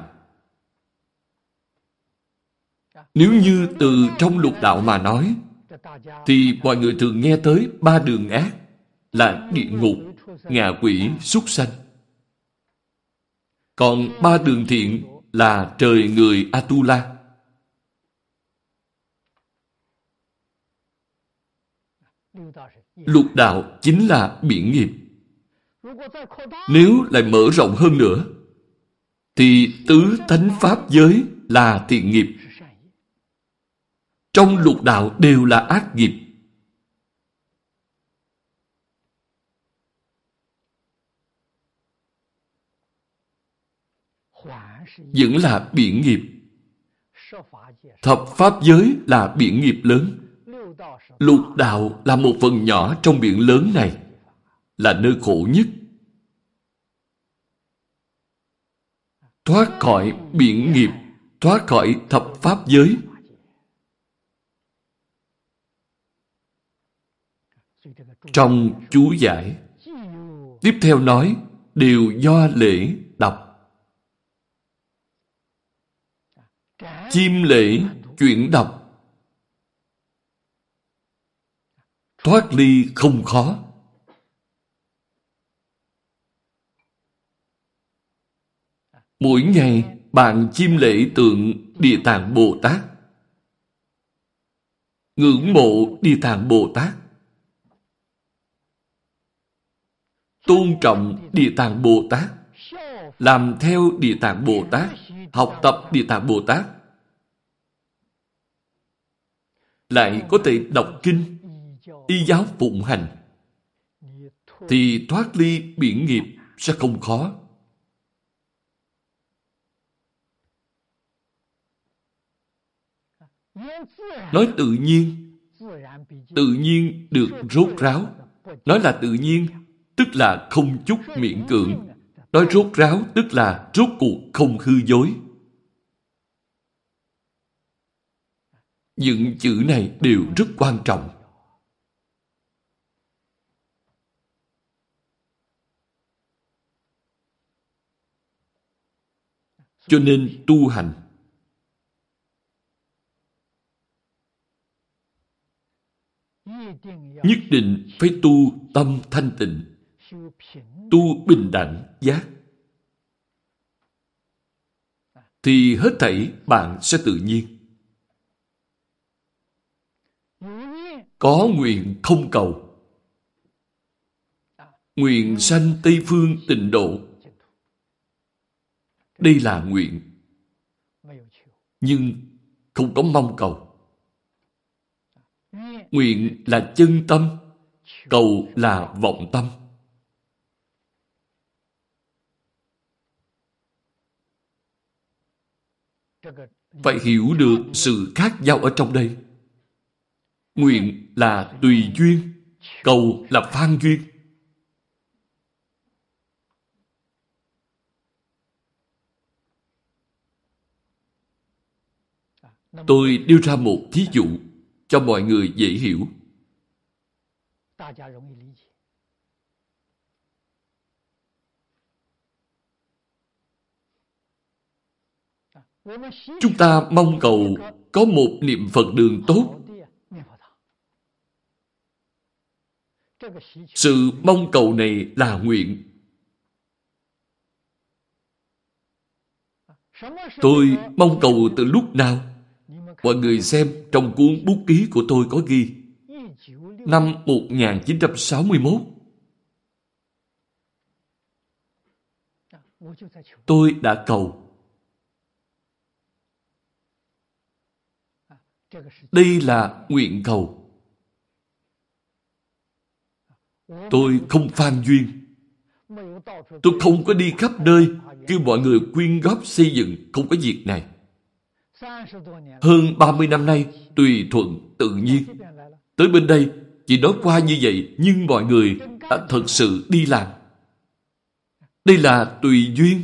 Nếu như từ trong lục đạo mà nói, thì mọi người thường nghe tới ba đường ác là địa ngục, ngạ quỷ, súc sanh. Còn ba đường thiện là trời người Atula. Lục đạo chính là biển nghiệp. Nếu lại mở rộng hơn nữa, thì tứ thánh pháp giới là thiện nghiệp. Trong lục đạo đều là ác nghiệp. Vẫn là biển nghiệp. Thập pháp giới là biển nghiệp lớn. Lục đạo là một phần nhỏ trong biển lớn này, là nơi khổ nhất. Thoát khỏi biển nghiệp, thoát khỏi thập pháp giới. Trong chú giải, tiếp theo nói đều do lễ đọc. Chim lễ chuyển đọc Thoát ly không khó. Mỗi ngày, bạn chim lễ tượng Địa Tạng Bồ Tát. Ngưỡng mộ Địa Tạng Bồ Tát. Tôn trọng Địa Tạng Bồ Tát. Làm theo Địa Tạng Bồ Tát. Học tập Địa Tạng Bồ Tát. Lại có thể đọc kinh y giáo phụng hành, thì thoát ly biển nghiệp sẽ không khó. Nói tự nhiên, tự nhiên được rốt ráo. Nói là tự nhiên, tức là không chút miễn cưỡng. Nói rốt ráo, tức là rốt cuộc không hư dối. Những chữ này đều rất quan trọng. Cho nên tu hành nhất định phải tu tâm thanh tịnh, tu bình đẳng giác. Thì hết thảy bạn sẽ tự nhiên. Có nguyện không cầu. Nguyện sanh Tây Phương tịnh độ đây là nguyện. Nhưng không có mong cầu. Nguyện là chân tâm, cầu là vọng tâm. Phải hiểu được sự khác nhau ở trong đây. Nguyện là tùy duyên, cầu là phan duyên. Tôi đưa ra một thí dụ cho mọi người dễ hiểu. Chúng ta mong cầu có một niệm Phật đường tốt. Sự mong cầu này là nguyện. Tôi mong cầu từ lúc nào? Mọi người xem trong cuốn bút ký của tôi có ghi, năm 1961 tôi đã cầu đây là nguyện cầu Tôi không phan duyên. Tôi không có đi khắp nơi kêu mọi người quyên góp xây dựng, không có việc này. Hơn 30 năm nay, tùy thuận tự nhiên. Tới bên đây, chỉ nói qua như vậy, nhưng mọi người đã thật sự đi làm. Đây là tùy duyên.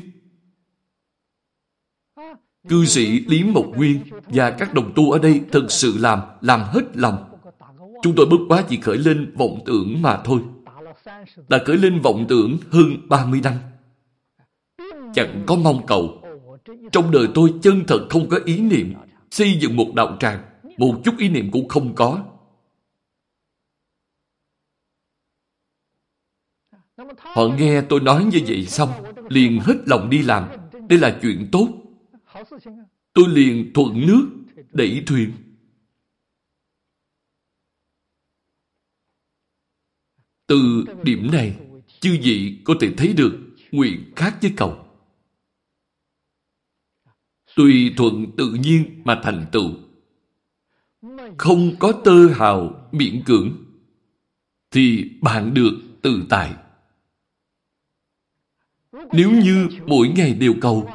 Cư sĩ Lý Mộc Nguyên và các đồng tu ở đây thật sự làm, làm hết lòng. Chúng tôi bất quá chỉ khởi lên vọng tưởng mà thôi. Đã cởi lên vọng tưởng hơn 30 năm. Chẳng có mong cầu. Trong đời tôi chân thật không có ý niệm xây dựng một đạo tràng. Một chút ý niệm cũng không có. Họ nghe tôi nói như vậy xong, liền hết lòng đi làm. Đây là chuyện tốt. Tôi liền thuận nước, đẩy thuyền. Từ điểm này, chư vị có thể thấy được nguyện khác với cầu. Tùy thuận tự nhiên mà thành tựu. Không có tơ hào miễn cưỡng, thì bạn được tự tại. Nếu như mỗi ngày đều cầu,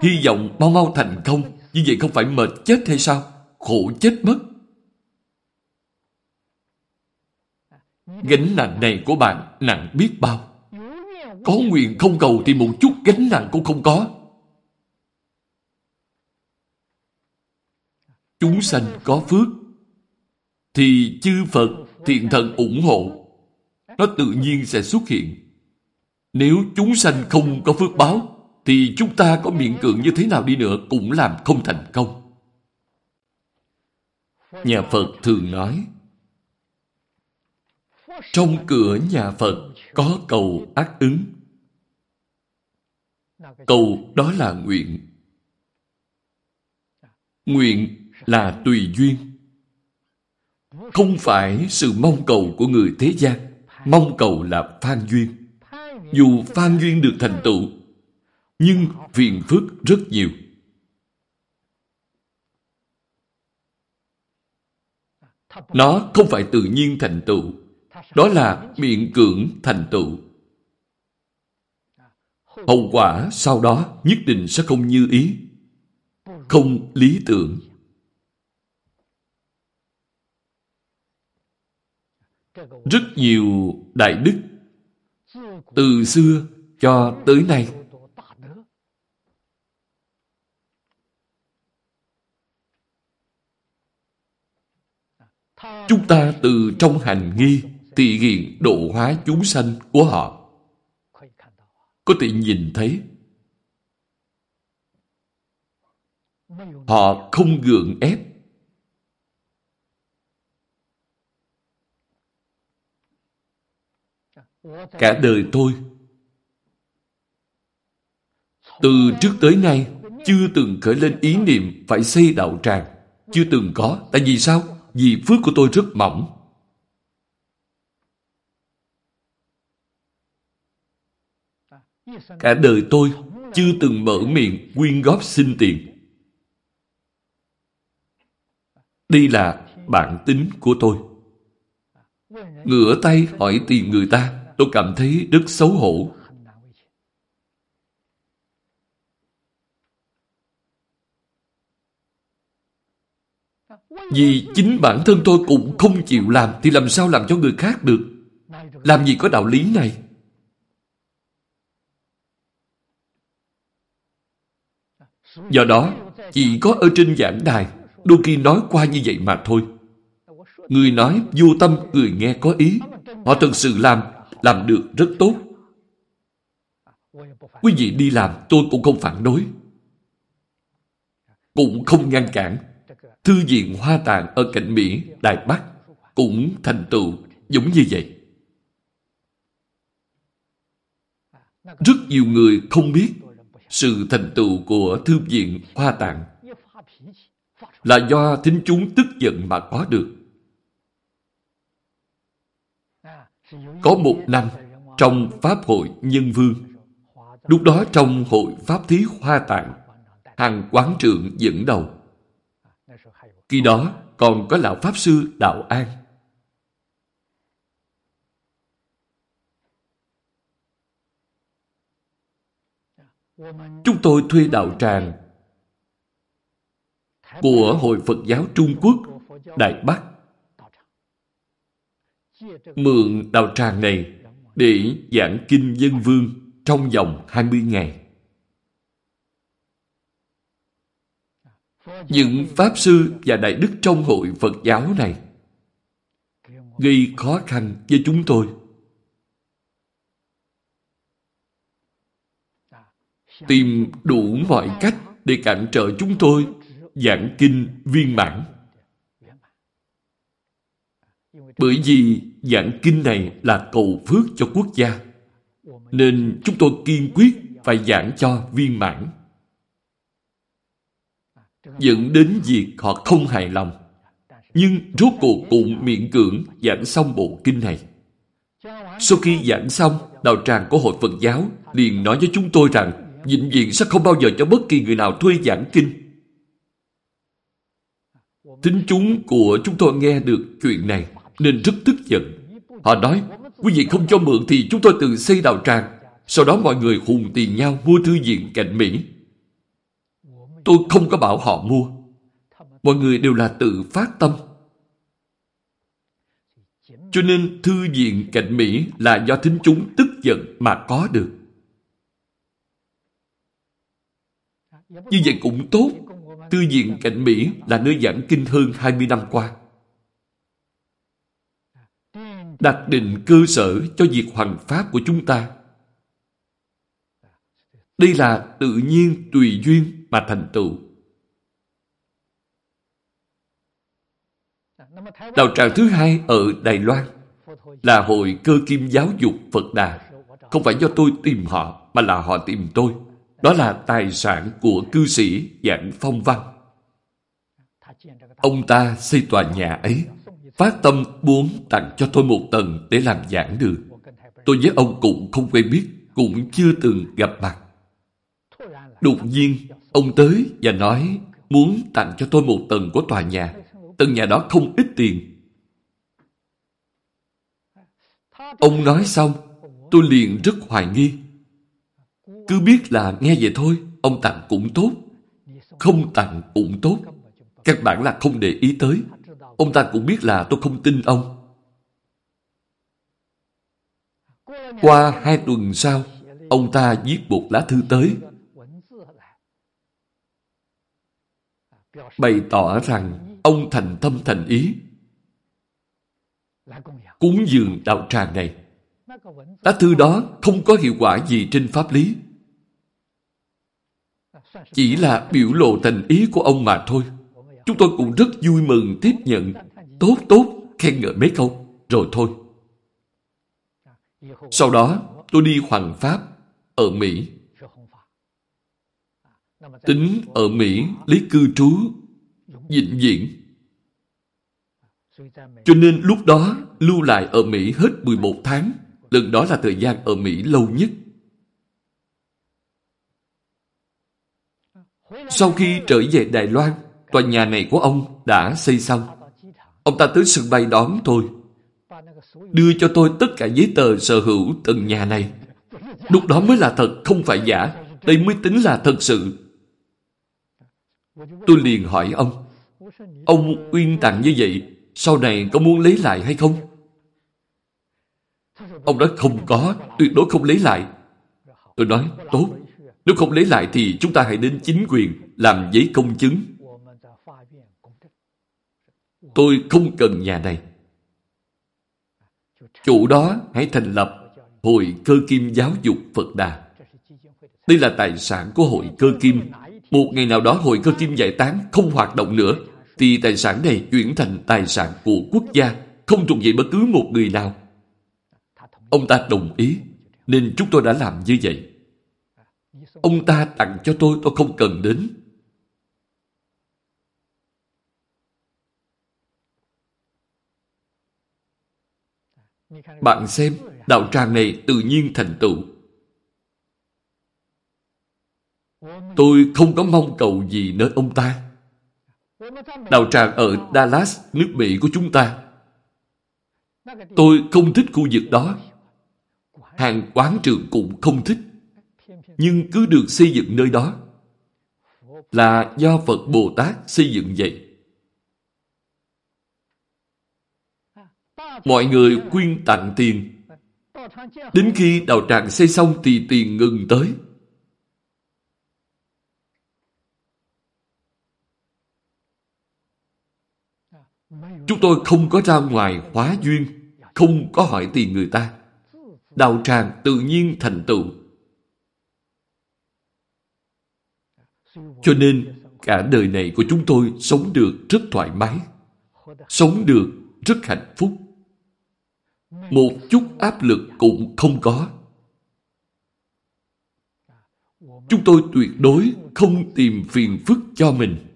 hy vọng mau mau thành công, như vậy không phải mệt chết hay sao? Khổ chết mất. Gánh nặng này của bạn nặng biết bao. Có nguyện không cầu thì một chút gánh nặng cũng không có. Chúng sanh có phước, thì chư Phật thiện thần ủng hộ. Nó tự nhiên sẽ xuất hiện. Nếu chúng sanh không có phước báo, thì chúng ta có miệng cưỡng như thế nào đi nữa cũng làm không thành công. Nhà Phật thường nói trong cửa nhà Phật có cầu ác ứng. Cầu đó là nguyện. Nguyện là tùy duyên. Không phải sự mong cầu của người thế gian. Mong cầu là phan duyên. Dù phan duyên được thành tựu, nhưng phiền phức rất nhiều. Nó không phải tự nhiên thành tựu đó là miệng cưỡng thành tựu. Hậu quả sau đó nhất định sẽ không như ý, không lý tưởng. Rất nhiều đại đức từ xưa cho tới nay chúng ta từ trong hành nghi thị hiện độ hóa chúng sanh của họ. Có thể nhìn thấy, họ không gượng ép. Cả đời tôi, từ trước tới nay, chưa từng khởi lên ý niệm phải xây đạo tràng. Chưa từng có. Tại vì sao? Vì phước của tôi rất mỏng. Cả đời tôi chưa từng mở miệng quyên góp xin tiền. Đây là bản tính của tôi. Ngửa tay hỏi tiền người ta, tôi cảm thấy rất xấu hổ. Vì chính bản thân tôi cũng không chịu làm thì làm sao làm cho người khác được? Làm gì có đạo lý này? Do đó, chỉ có ở trên giảng đài, đôi khi nói qua như vậy mà thôi. Người nói vô tâm, người nghe có ý. Họ thật sự làm, làm được rất tốt. Quý vị đi làm, tôi cũng không phản đối. Cũng không ngăn cản. Thư viện Hoa Tạng ở cạnh Mỹ, Đài Bắc cũng thành tựu giống như vậy. Rất nhiều người không biết sự thành tựu của Thư viện Hoa Tạng là do thính chúng tức giận mà có được. Có một năm trong Pháp hội Nhân Vương, lúc đó trong hội Pháp Thí Hoa Tạng, hàng quán trưởng dẫn đầu. Khi đó còn có lão Pháp Sư Đạo An. Chúng tôi thuê đạo tràng của Hội Phật giáo Trung Quốc, Đại Bắc. Mượn đạo tràng này để giảng kinh dân vương trong vòng 20 ngày. Những Pháp Sư và Đại Đức trong hội Phật giáo này gây khó khăn với chúng tôi. Tìm đủ mọi cách để cản trở chúng tôi giảng kinh viên mãn. Bởi vì giảng kinh này là cầu phước cho quốc gia, nên chúng tôi kiên quyết phải giảng cho viên mãn. Dẫn đến việc họ không hài lòng. Nhưng rốt cuộc cũng miễn cưỡng giảng xong bộ kinh này. Sau khi giảng xong, đạo tràng của Hội Phật giáo liền nói với chúng tôi rằng vĩnh viễn sẽ không bao giờ cho bất kỳ người nào thuê giảng kinh. Tính chúng của chúng tôi nghe được chuyện này nên rất tức giận. Họ nói, quý vị không cho mượn thì chúng tôi tự xây đạo tràng. Sau đó mọi người hùng tiền nhau mua thư viện cạnh Mỹ. Tôi không có bảo họ mua. Mọi người đều là tự phát tâm. Cho nên thư viện cạnh Mỹ là do thính chúng tức giận mà có được. Như vậy cũng tốt. Thư viện cạnh Mỹ là nơi giảng kinh hơn 20 năm qua. Đặt định cơ sở cho việc hoàn pháp của chúng ta. Đây là tự nhiên tùy duyên mà thành tựu. Đạo tràng thứ hai ở Đài Loan là Hội Cơ Kim Giáo dục Phật Đà. Không phải do tôi tìm họ, mà là họ tìm tôi. Đó là tài sản của cư sĩ dạng Phong Văn. Ông ta xây tòa nhà ấy, phát tâm muốn tặng cho tôi một tầng để làm giảng đường. Tôi với ông cũng không quen biết, cũng chưa từng gặp mặt. Đột nhiên, ông tới và nói muốn tặng cho tôi một tầng của tòa nhà. Tầng nhà đó không ít tiền. Ông nói xong, tôi liền rất hoài nghi. Cứ biết là nghe vậy thôi, ông tặng cũng tốt. Không tặng cũng tốt. Các bạn là không để ý tới. Ông ta cũng biết là tôi không tin ông. Qua hai tuần sau, ông ta viết một lá thư tới. Bày tỏ rằng ông thành tâm thành ý cúng dường đạo tràng này. Lá thư đó không có hiệu quả gì trên pháp lý. Chỉ là biểu lộ thành ý của ông mà thôi. Chúng tôi cũng rất vui mừng tiếp nhận. Tốt tốt, khen ngợi mấy câu, rồi thôi. Sau đó, tôi đi hoàng pháp ở Mỹ. Tính ở Mỹ lấy cư trú, vĩnh viễn. Cho nên lúc đó lưu lại ở Mỹ hết 11 tháng. Lần đó là thời gian ở Mỹ lâu nhất. Sau khi trở về Đài Loan, tòa nhà này của ông đã xây xong. Ông ta tới sân bay đón tôi. Đưa cho tôi tất cả giấy tờ sở hữu tầng nhà này. Lúc đó mới là thật, không phải giả. Đây mới tính là thật sự. Tôi liền hỏi ông. Ông uyên tặng như vậy, sau này có muốn lấy lại hay không? Ông nói không có, tuyệt đối không lấy lại. Tôi nói, tốt. Nếu không lấy lại thì chúng ta hãy đến chính quyền làm giấy công chứng. Tôi không cần nhà này. Chủ đó hãy thành lập Hội Cơ Kim Giáo dục Phật Đà. Đây là tài sản của Hội Cơ Kim. Một ngày nào đó Hội Cơ Kim giải tán không hoạt động nữa, thì tài sản này chuyển thành tài sản của quốc gia, không thuộc về bất cứ một người nào. Ông ta đồng ý, nên chúng tôi đã làm như vậy. Ông ta tặng cho tôi tôi không cần đến. Bạn xem, đạo tràng này tự nhiên thành tựu. Tôi không có mong cầu gì nơi ông ta. Đạo tràng ở Dallas, nước Mỹ của chúng ta. Tôi không thích khu vực đó. Hàng quán trường cũng không thích nhưng cứ được xây dựng nơi đó là do Phật Bồ Tát xây dựng vậy. Mọi người quyên tặng tiền. Đến khi đạo tràng xây xong thì tiền ngừng tới. Chúng tôi không có ra ngoài hóa duyên, không có hỏi tiền người ta. Đạo tràng tự nhiên thành tựu. Cho nên, cả đời này của chúng tôi sống được rất thoải mái, sống được rất hạnh phúc. Một chút áp lực cũng không có. Chúng tôi tuyệt đối không tìm phiền phức cho mình.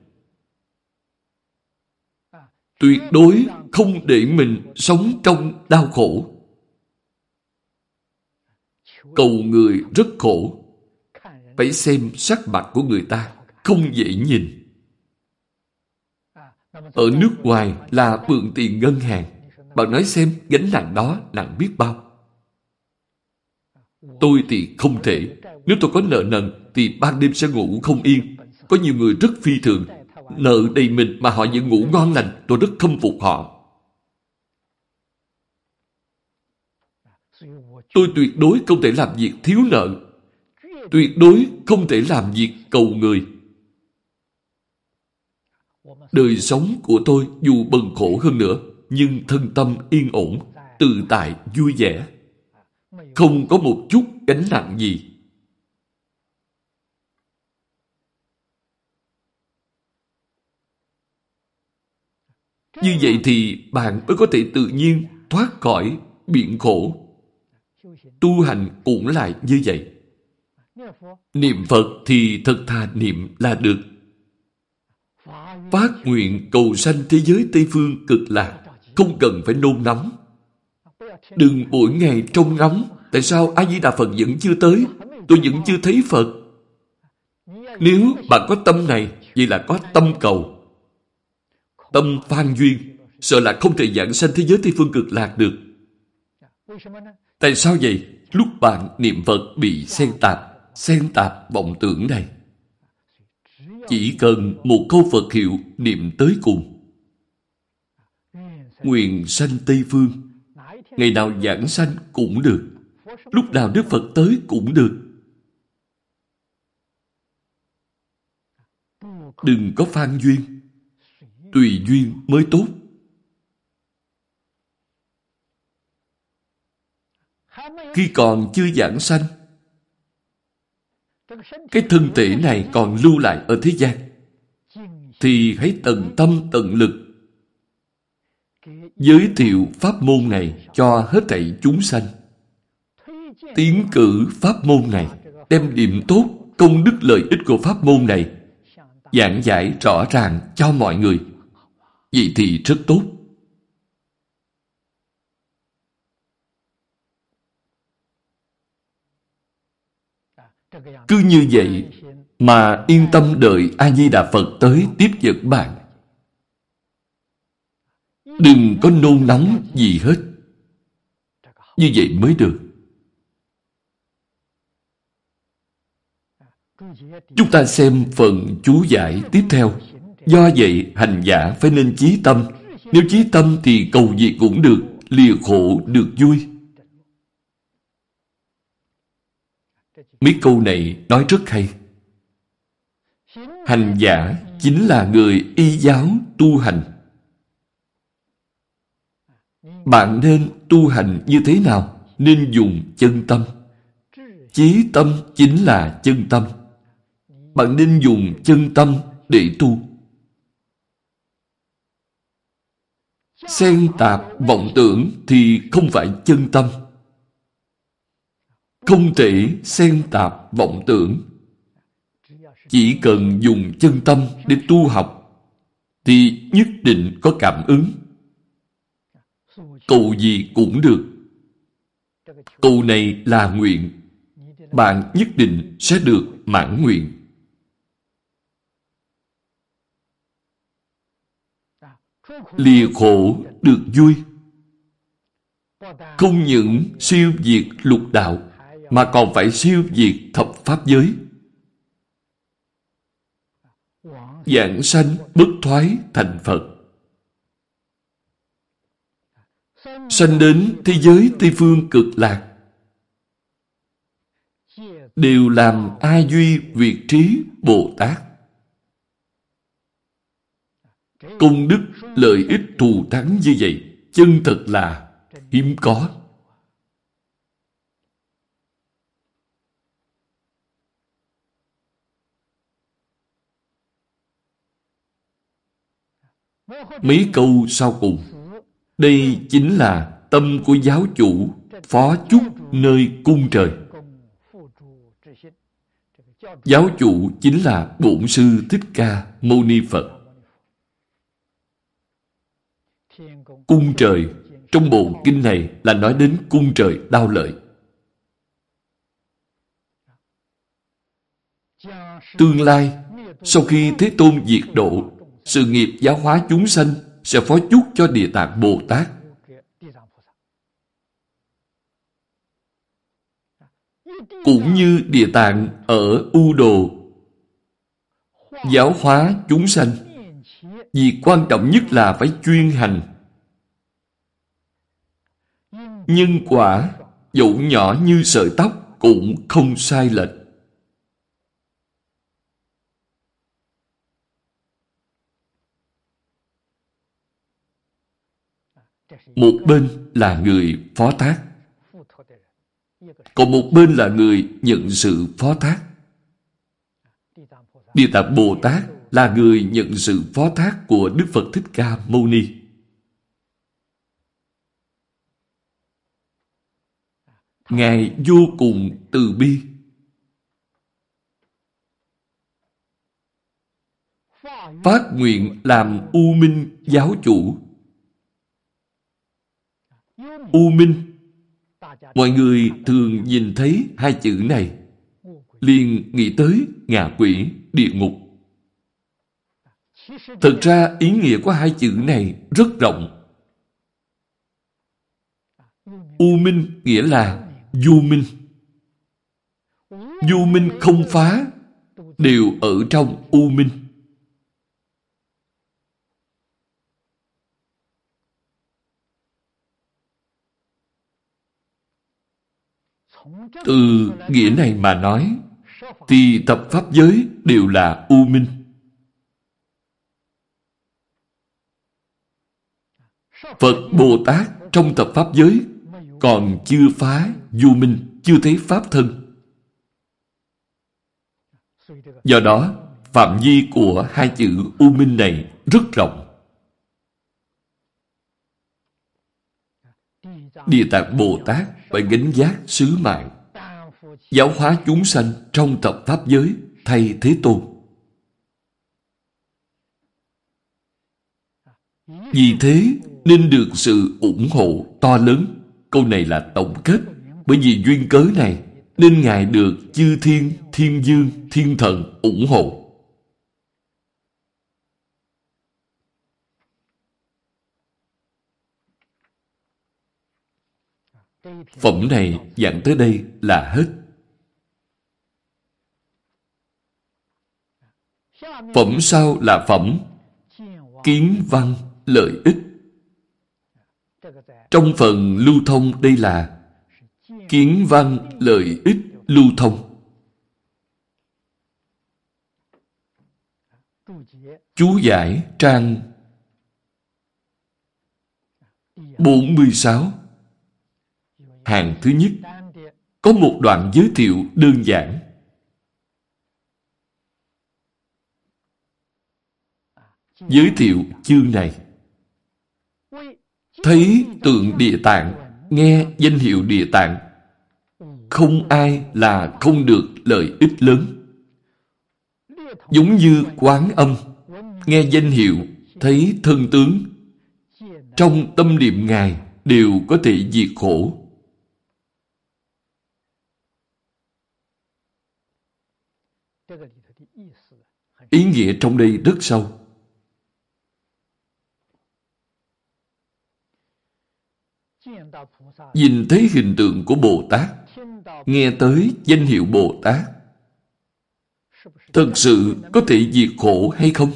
Tuyệt đối không để mình sống trong đau khổ. Cầu người rất khổ. Phải xem sắc mặt của người ta, không dễ nhìn. Ở nước ngoài là mượn tiền ngân hàng. Bạn nói xem, gánh nặng đó, nặng biết bao. Tôi thì không thể. Nếu tôi có nợ nần, thì ban đêm sẽ ngủ không yên. Có nhiều người rất phi thường. Nợ đầy mình mà họ vẫn ngủ ngon lành. Tôi rất khâm phục họ. Tôi tuyệt đối không thể làm việc thiếu nợ. Tuyệt đối không thể làm việc cầu người. Đời sống của tôi dù bần khổ hơn nữa, nhưng thân tâm yên ổn, tự tại, vui vẻ. Không có một chút gánh nặng gì. Như vậy thì bạn mới có thể tự nhiên thoát khỏi biển khổ. Tu hành cũng lại như vậy. Niệm Phật thì thật thà niệm là được. Phát nguyện cầu sanh thế giới Tây Phương cực lạc, không cần phải nôn nóng. Đừng mỗi ngày trông ngóng, tại sao A-di-đà Phật vẫn chưa tới, tôi vẫn chưa thấy Phật. Nếu bạn có tâm này, vậy là có tâm cầu. Tâm phan duyên, sợ là không thể giảng sanh thế giới Tây Phương cực lạc được. Tại sao vậy? Lúc bạn niệm Phật bị xen tạp, xen tạp vọng tưởng này. Chỉ cần một câu Phật hiệu niệm tới cùng. Nguyện sanh Tây Phương, ngày nào giảng sanh cũng được, lúc nào Đức Phật tới cũng được. Đừng có phan duyên, tùy duyên mới tốt. Khi còn chưa giảng sanh, cái thân thể này còn lưu lại ở thế gian, thì hãy tận tâm tận lực giới thiệu pháp môn này cho hết thảy chúng sanh. Tiến cử pháp môn này, đem điểm tốt, công đức lợi ích của pháp môn này giảng giải rõ ràng cho mọi người. Vậy thì rất tốt. Cứ như vậy mà yên tâm đợi A-di-đà Phật tới tiếp dẫn bạn. Đừng có nôn nóng gì hết. Như vậy mới được. Chúng ta xem phần chú giải tiếp theo. Do vậy, hành giả phải nên chí tâm. Nếu chí tâm thì cầu gì cũng được, lìa khổ được vui. Mấy câu này nói rất hay. Hành giả chính là người y giáo tu hành. Bạn nên tu hành như thế nào? Nên dùng chân tâm. Chí tâm chính là chân tâm. Bạn nên dùng chân tâm để tu. Xen tạp vọng tưởng thì không phải chân tâm. Không thể xen tạp vọng tưởng. Chỉ cần dùng chân tâm để tu học, thì nhất định có cảm ứng. Cầu gì cũng được. Cầu này là nguyện. Bạn nhất định sẽ được mãn nguyện. Lìa khổ được vui. Không những siêu diệt lục đạo mà còn phải siêu diệt thập pháp giới. Giảng sanh bất thoái thành Phật. Sanh đến thế giới Tây Phương cực lạc đều làm A Duy Việt Trí Bồ Tát. Công đức, lợi ích thù thắng như vậy, chân thật là hiếm có. Mấy câu sau cùng. Đây chính là tâm của giáo chủ Phó chúc nơi cung trời. Giáo chủ chính là Bổn Sư Thích Ca Mâu Ni Phật. Cung trời trong bộ kinh này là nói đến cung trời đau lợi. Tương lai, sau khi Thế Tôn diệt độ, sự nghiệp giáo hóa chúng sanh sẽ phó chúc cho Địa Tạng Bồ Tát. Cũng như Địa Tạng ở U Đồ, giáo hóa chúng sanh. Việc quan trọng nhất là phải chuyên hành nhân quả dẫu nhỏ như sợi tóc cũng không sai lệch. Một bên là người phó thác, còn một bên là người nhận sự phó thác. Địa Tạng Bồ Tát là người nhận sự phó thác của Đức Phật Thích Ca Mâu Ni. Ngài vô cùng từ bi. Phát nguyện làm U Minh giáo chủ. U Minh Mọi người thường nhìn thấy hai chữ này liền nghĩ tới ngạ quỷ, địa ngục. Thực ra ý nghĩa của hai chữ này rất rộng. U Minh nghĩa là du minh. Du minh không phá, đều ở trong u minh. Từ nghĩa này mà nói, thì tập pháp giới đều là u minh. Phật Bồ Tát trong tập pháp giới còn chưa phá du minh, chưa thấy pháp thân. Do đó, phạm vi của hai chữ u minh này rất rộng. Địa Tạng Bồ Tát phải gánh giác sứ mạng, giáo hóa chúng sanh trong tập pháp giới thay Thế Tôn. Vì thế nên được sự ủng hộ to lớn Câu này là tổng kết. Bởi vì duyên cớ này, nên Ngài được chư thiên, thiên dương, thiên thần ủng hộ. Phẩm này dặn tới đây là hết. Phẩm sau là phẩm kiến văn, lợi ích. Trong phần lưu thông đây là kiến văn, lợi ích lưu thông. Chú giải trang 46 Hàng thứ nhất, Có một đoạn giới thiệu đơn giản Giới thiệu chương này Thấy tượng địa tạng, nghe danh hiệu địa tạng, không ai là không được lợi ích lớn. Giống như quán âm, nghe danh hiệu, thấy thân tướng, trong tâm niệm Ngài đều có thể diệt khổ. Ý nghĩa trong đây rất sâu. Nhìn thấy hình tượng của Bồ Tát, nghe tới danh hiệu Bồ Tát, thật sự có thể diệt khổ hay không?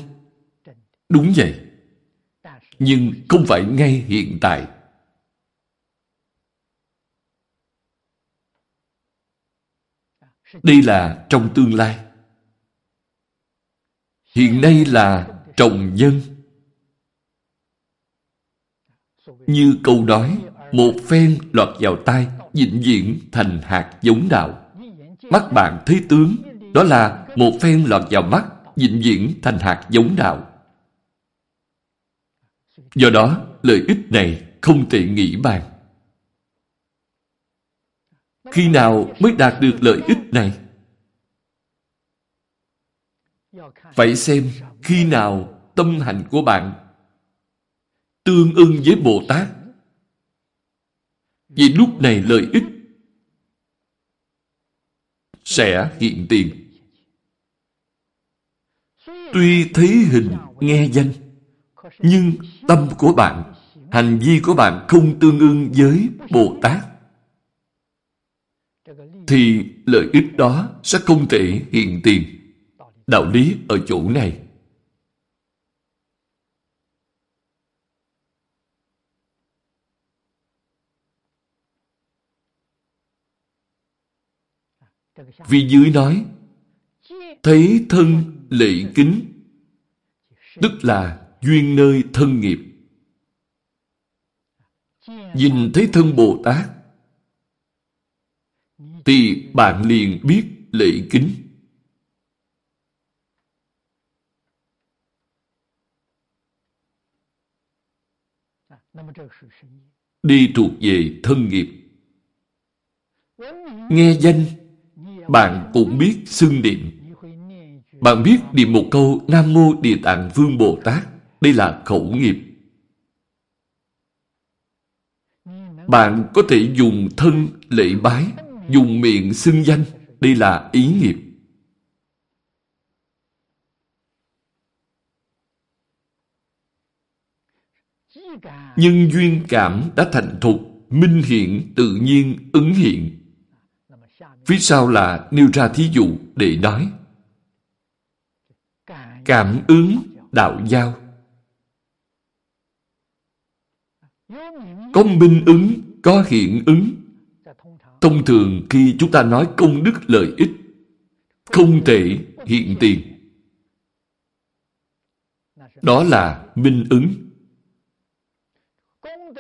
Đúng vậy. Nhưng không phải ngay hiện tại. Đây là trong tương lai. Hiện nay là trồng nhân. Như câu nói, một phen lọt vào tai, vĩnh viễn thành hạt giống đạo. Mắt bạn thấy tướng, đó là một phen lọt vào mắt, vĩnh viễn thành hạt giống đạo. Do đó, lợi ích này không thể nghĩ bàn. Khi nào mới đạt được lợi ích này? Phải xem khi nào tâm hành của bạn tương ưng với Bồ Tát. Vì lúc này lợi ích sẽ hiện tiền. Tuy thấy hình, nghe danh, nhưng tâm của bạn, hành vi của bạn không tương ưng với Bồ Tát, thì lợi ích đó sẽ không thể hiện tiền. Đạo lý ở chỗ này. Vì dưới nói, thấy thân lệ kính, tức là duyên nơi thân nghiệp. Nhìn thấy thân Bồ Tát, thì bạn liền biết lệ kính. Đi thuộc về thân nghiệp. Nghe danh, bạn cũng biết xưng niệm. Bạn biết niệm một câu Nam Mô Địa Tạng Vương Bồ Tát. Đây là khẩu nghiệp. Bạn có thể dùng thân lễ bái, dùng miệng xưng danh. Đây là ý nghiệp. Nhưng duyên cảm đã thành thục, minh hiện, tự nhiên, ứng hiện. Phía sau là nêu ra thí dụ để nói. Cảm ứng đạo giao. Có minh ứng, có hiện ứng. Thông thường khi chúng ta nói công đức lợi ích, không thể hiện tiền. Đó là minh ứng.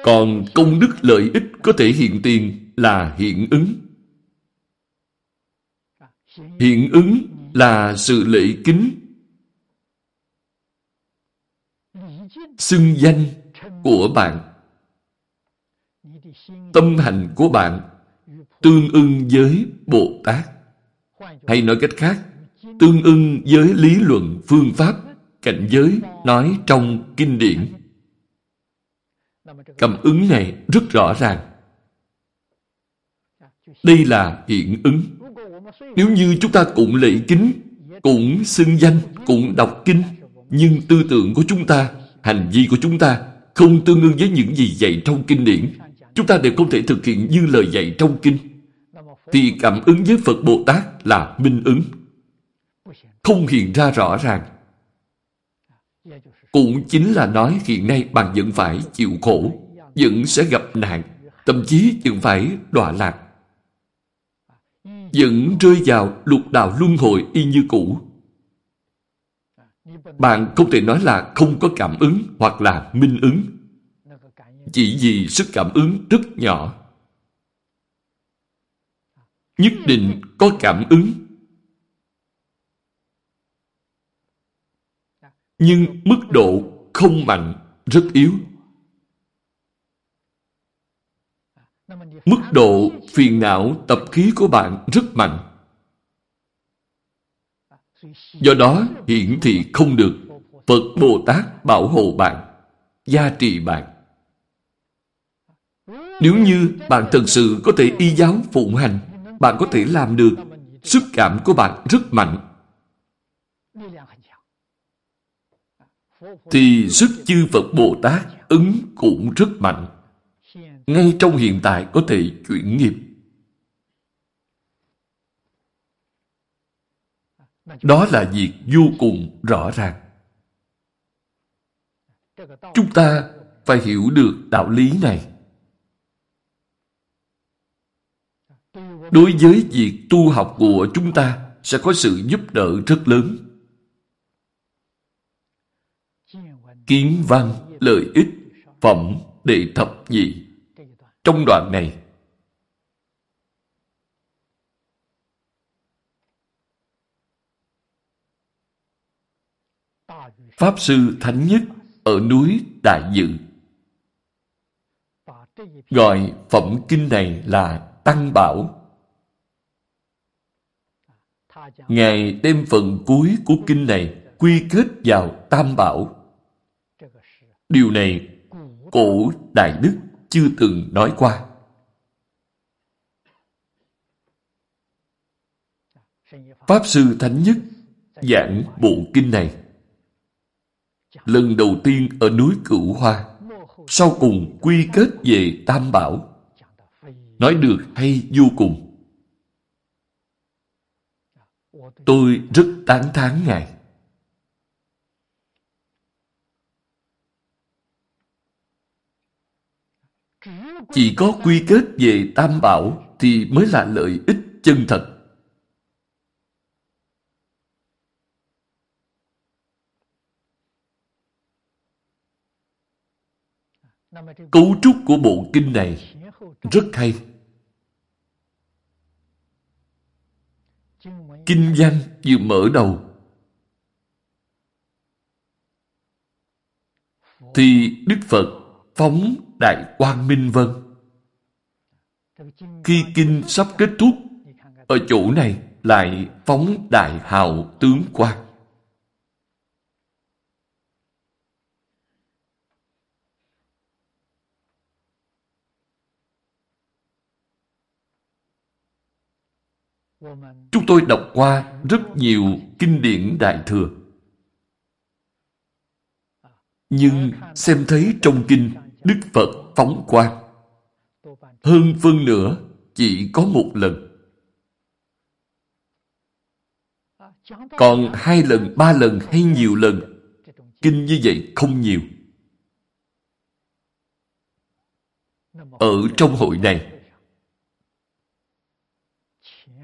Còn công đức lợi ích có thể hiện tiền là hiện ứng. Hiện ứng là sự lễ kính, xưng danh của bạn. Tâm hành của bạn tương ưng với Bồ Tát. Hay nói cách khác, tương ưng với lý luận, phương pháp, cảnh giới nói trong kinh điển. Cảm ứng này rất rõ ràng. Đây là hiện ứng. Nếu như chúng ta cũng lễ kính, cũng xưng danh, cũng đọc kinh, nhưng tư tưởng của chúng ta, hành vi của chúng ta không tương ứng với những gì dạy trong kinh điển, chúng ta đều không thể thực hiện như lời dạy trong kinh, thì cảm ứng với Phật Bồ Tát là minh ứng. Không hiện ra rõ ràng. Cũng chính là nói hiện nay bạn vẫn phải chịu khổ, vẫn sẽ gặp nạn, thậm chí vẫn phải đọa lạc vẫn rơi vào lục đạo luân hồi y như cũ. Bạn không thể nói là không có cảm ứng hoặc là minh ứng. Chỉ vì sức cảm ứng rất nhỏ. Nhất định có cảm ứng. Nhưng mức độ không mạnh, rất yếu. Mức độ phiền não tập khí của bạn rất mạnh. Do đó hiển thị không được Phật Bồ Tát bảo hộ bạn, gia trì bạn. Nếu như bạn thật sự có thể y giáo phụng hành, bạn có thể làm được, sức cảm của bạn rất mạnh. Thì sức chư Phật Bồ Tát ứng cũng rất mạnh ngay trong hiện tại có thể chuyển nghiệp. Đó là việc vô cùng rõ ràng. Chúng ta phải hiểu được đạo lý này. Đối với việc tu học của chúng ta sẽ có sự giúp đỡ rất lớn. Kiến văn, lợi ích, phẩm, đệ thập nhị trong đoạn này, Pháp Sư Thánh Nhất ở núi Đại Dự gọi phẩm kinh này là Tăng Bảo. Ngài đem phần cuối của kinh này quy kết vào Tam Bảo. Điều này cổ Đại Đức chưa từng nói qua. Pháp Sư Thánh Nhất giảng bộ kinh này lần đầu tiên ở núi Cửu Hoa, sau cùng quy kết về Tam Bảo. Nói được hay vô cùng. Tôi rất tán thán Ngài. Chỉ có quy kết về Tam Bảo thì mới là lợi ích chân thật. Cấu trúc của bộ kinh này rất hay. Kinh văn vừa mở đầu thì Đức Phật phóng Đại Quang Minh Vân. Khi kinh sắp kết thúc, ở chỗ này lại phóng Đại Hào Tướng Quang. Chúng tôi đọc qua rất nhiều kinh điển Đại Thừa. Nhưng xem thấy trong kinh Đức Phật phóng quang. Hơn phân nửa chỉ có một lần. Còn hai lần, ba lần hay nhiều lần, kinh như vậy không nhiều. Ở trong hội này,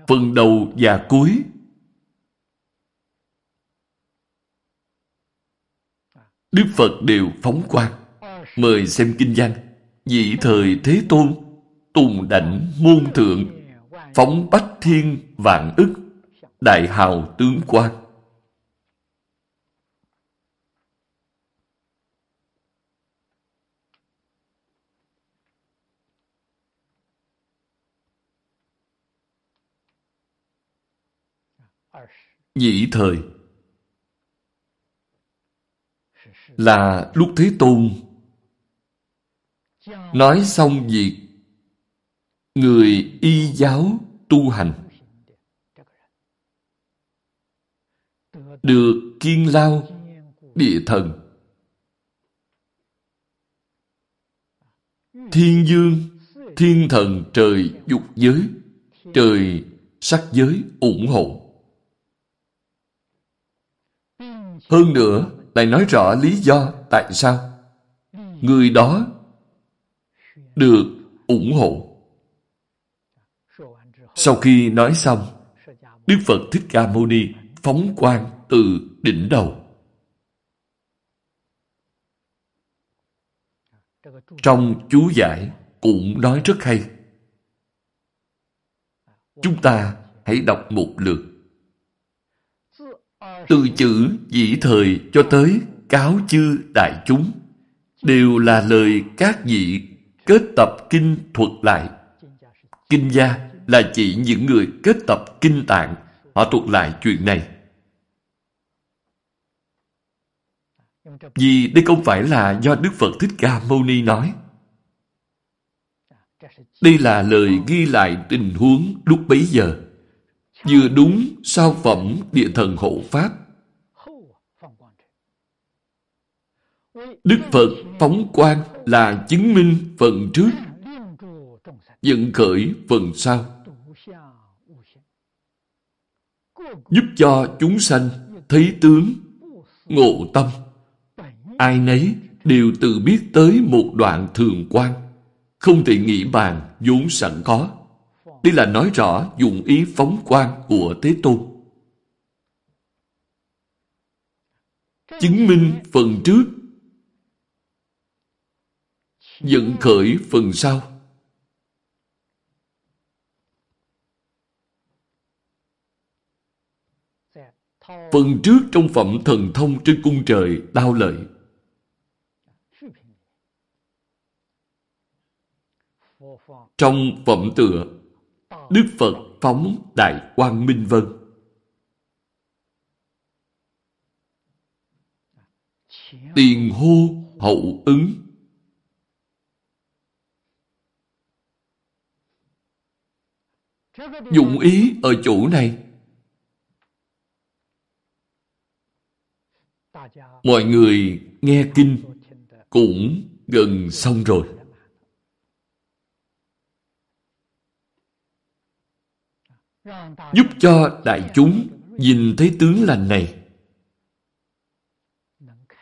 phần đầu và cuối. Đức Phật đều phóng quang. Mời xem kinh văn. Dị thời Thế Tôn, tùng đảnh môn thượng, phóng bách thiên vạn ức, đại hào tướng quan. Nhị thời là lúc Thế Tôn nói xong việc người y giáo tu hành được kiên lao địa thần. Thiên dương thiên thần trời dục giới trời sắc giới ủng hộ. Hơn nữa, lại nói rõ lý do tại sao. Người đó được ủng hộ. Sau khi nói xong, Đức Phật Thích Ca Mâu Ni phóng quang từ đỉnh đầu. Trong chú giải cũng nói rất hay. Chúng ta hãy đọc một lượt. Từ chữ dĩ thời cho tới cáo chư đại chúng đều là lời các vị kết tập kinh thuật lại. Kinh gia là chỉ những người kết tập kinh tạng, họ thuật lại chuyện này. Vì đây không phải là do Đức Phật Thích Ca Mâu Ni nói. Đây là lời ghi lại tình huống lúc bấy giờ vừa đúng sao phẩm địa thần hộ Pháp. Đức Phật phóng quang là chứng minh phần trước, dẫn khởi phần sau. giúp cho chúng sanh thấy tướng, ngộ tâm. Ai nấy đều tự biết tới một đoạn thường quan, không thể nghĩ bàn vốn sẵn có. Đây là nói rõ dụng ý phóng quang của Thế Tôn. Chứng minh phần trước dẫn khởi phần sau. Phần trước trong phẩm thần thông trên cung trời đao lợi. Trong phẩm tựa, Đức Phật phóng Đại Quang Minh Vân. Tiền hô hậu ứng Dụng ý ở chỗ này Mọi người nghe kinh cũng gần xong rồi. Giúp cho đại chúng nhìn thấy tướng lành này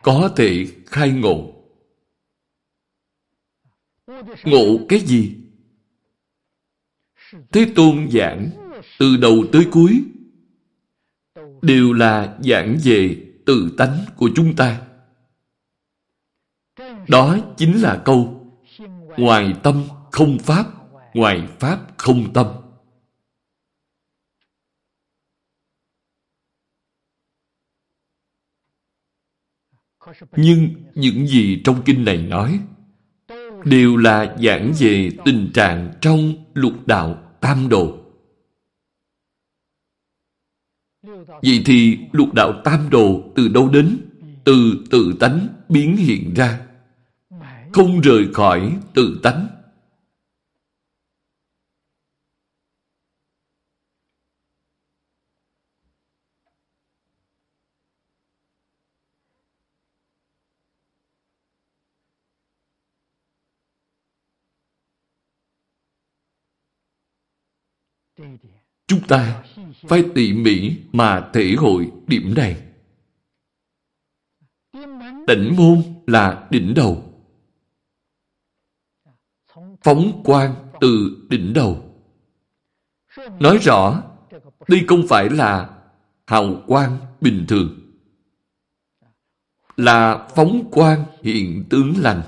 có thể khai ngộ. Ngộ cái gì? Thế Tôn giảng từ đầu tới cuối đều là giảng về tự tánh của chúng ta. Đó chính là câu Ngoài tâm không pháp, ngoài pháp không tâm. Nhưng những gì trong kinh này nói đều là giảng về tình trạng trong lục đạo tam độ. Vậy thì lục đạo tam đồ từ đâu đến? Từ tự tánh biến hiện ra. Không rời khỏi tự tánh. Chúng ta phải tỉ mỉ mà thể hội điểm này. Đỉnh môn là đỉnh đầu. Phóng quang từ đỉnh đầu. Nói rõ, đây không phải là hào quang bình thường. Là phóng quang hiện tướng lành.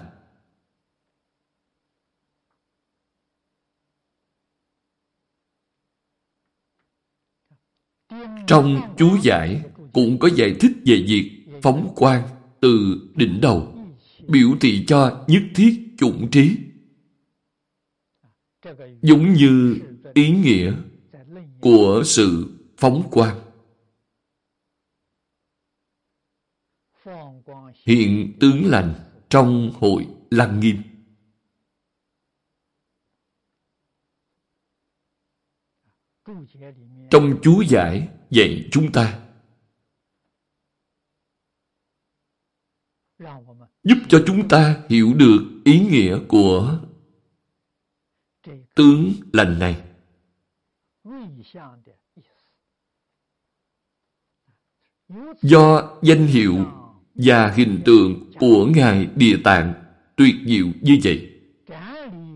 Trong chú giải cũng có giải thích về việc phóng quang từ đỉnh đầu, biểu thị cho nhất thiết chủng trí. Giống như ý nghĩa của sự phóng quang. Hiện tướng lành trong hội Lăng Nghiêm. Trong chú giải dạy chúng ta giúp cho chúng ta hiểu được ý nghĩa của tướng lành này. Do danh hiệu và hình tượng của Ngài Địa Tạng tuyệt diệu như vậy,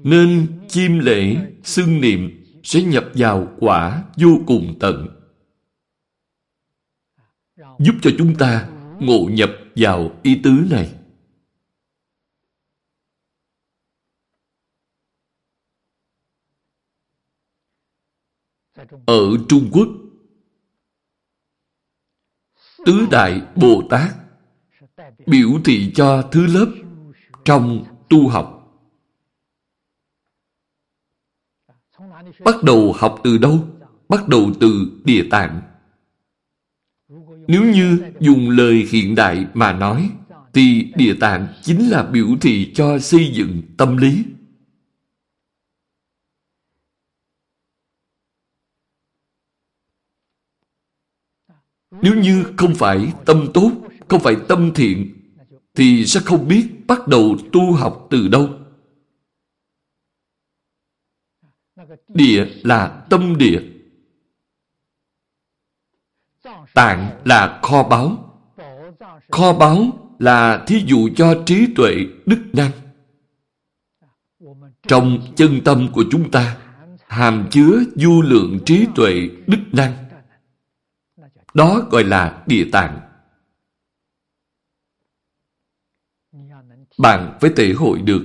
nên chiêm lễ xưng niệm sẽ nhập vào quả vô cùng tận. Giúp cho chúng ta ngộ nhập vào ý tứ này. Ở Trung Quốc, Tứ Đại Bồ Tát biểu thị cho thứ lớp trong tu học Bắt đầu học từ đâu? Bắt đầu từ địa tạng. Nếu như dùng lời hiện đại mà nói, thì địa tạng chính là biểu thị cho xây dựng tâm lý. Nếu như không phải tâm tốt, không phải tâm thiện, thì sẽ không biết bắt đầu tu học từ đâu. Địa là tâm địa. Tạng là kho báu. Kho báu là thí dụ cho trí tuệ, đức năng. Trong chân tâm của chúng ta hàm chứa du lượng trí tuệ, đức năng. Đó gọi là địa tạng. Bạn phải thể hội được.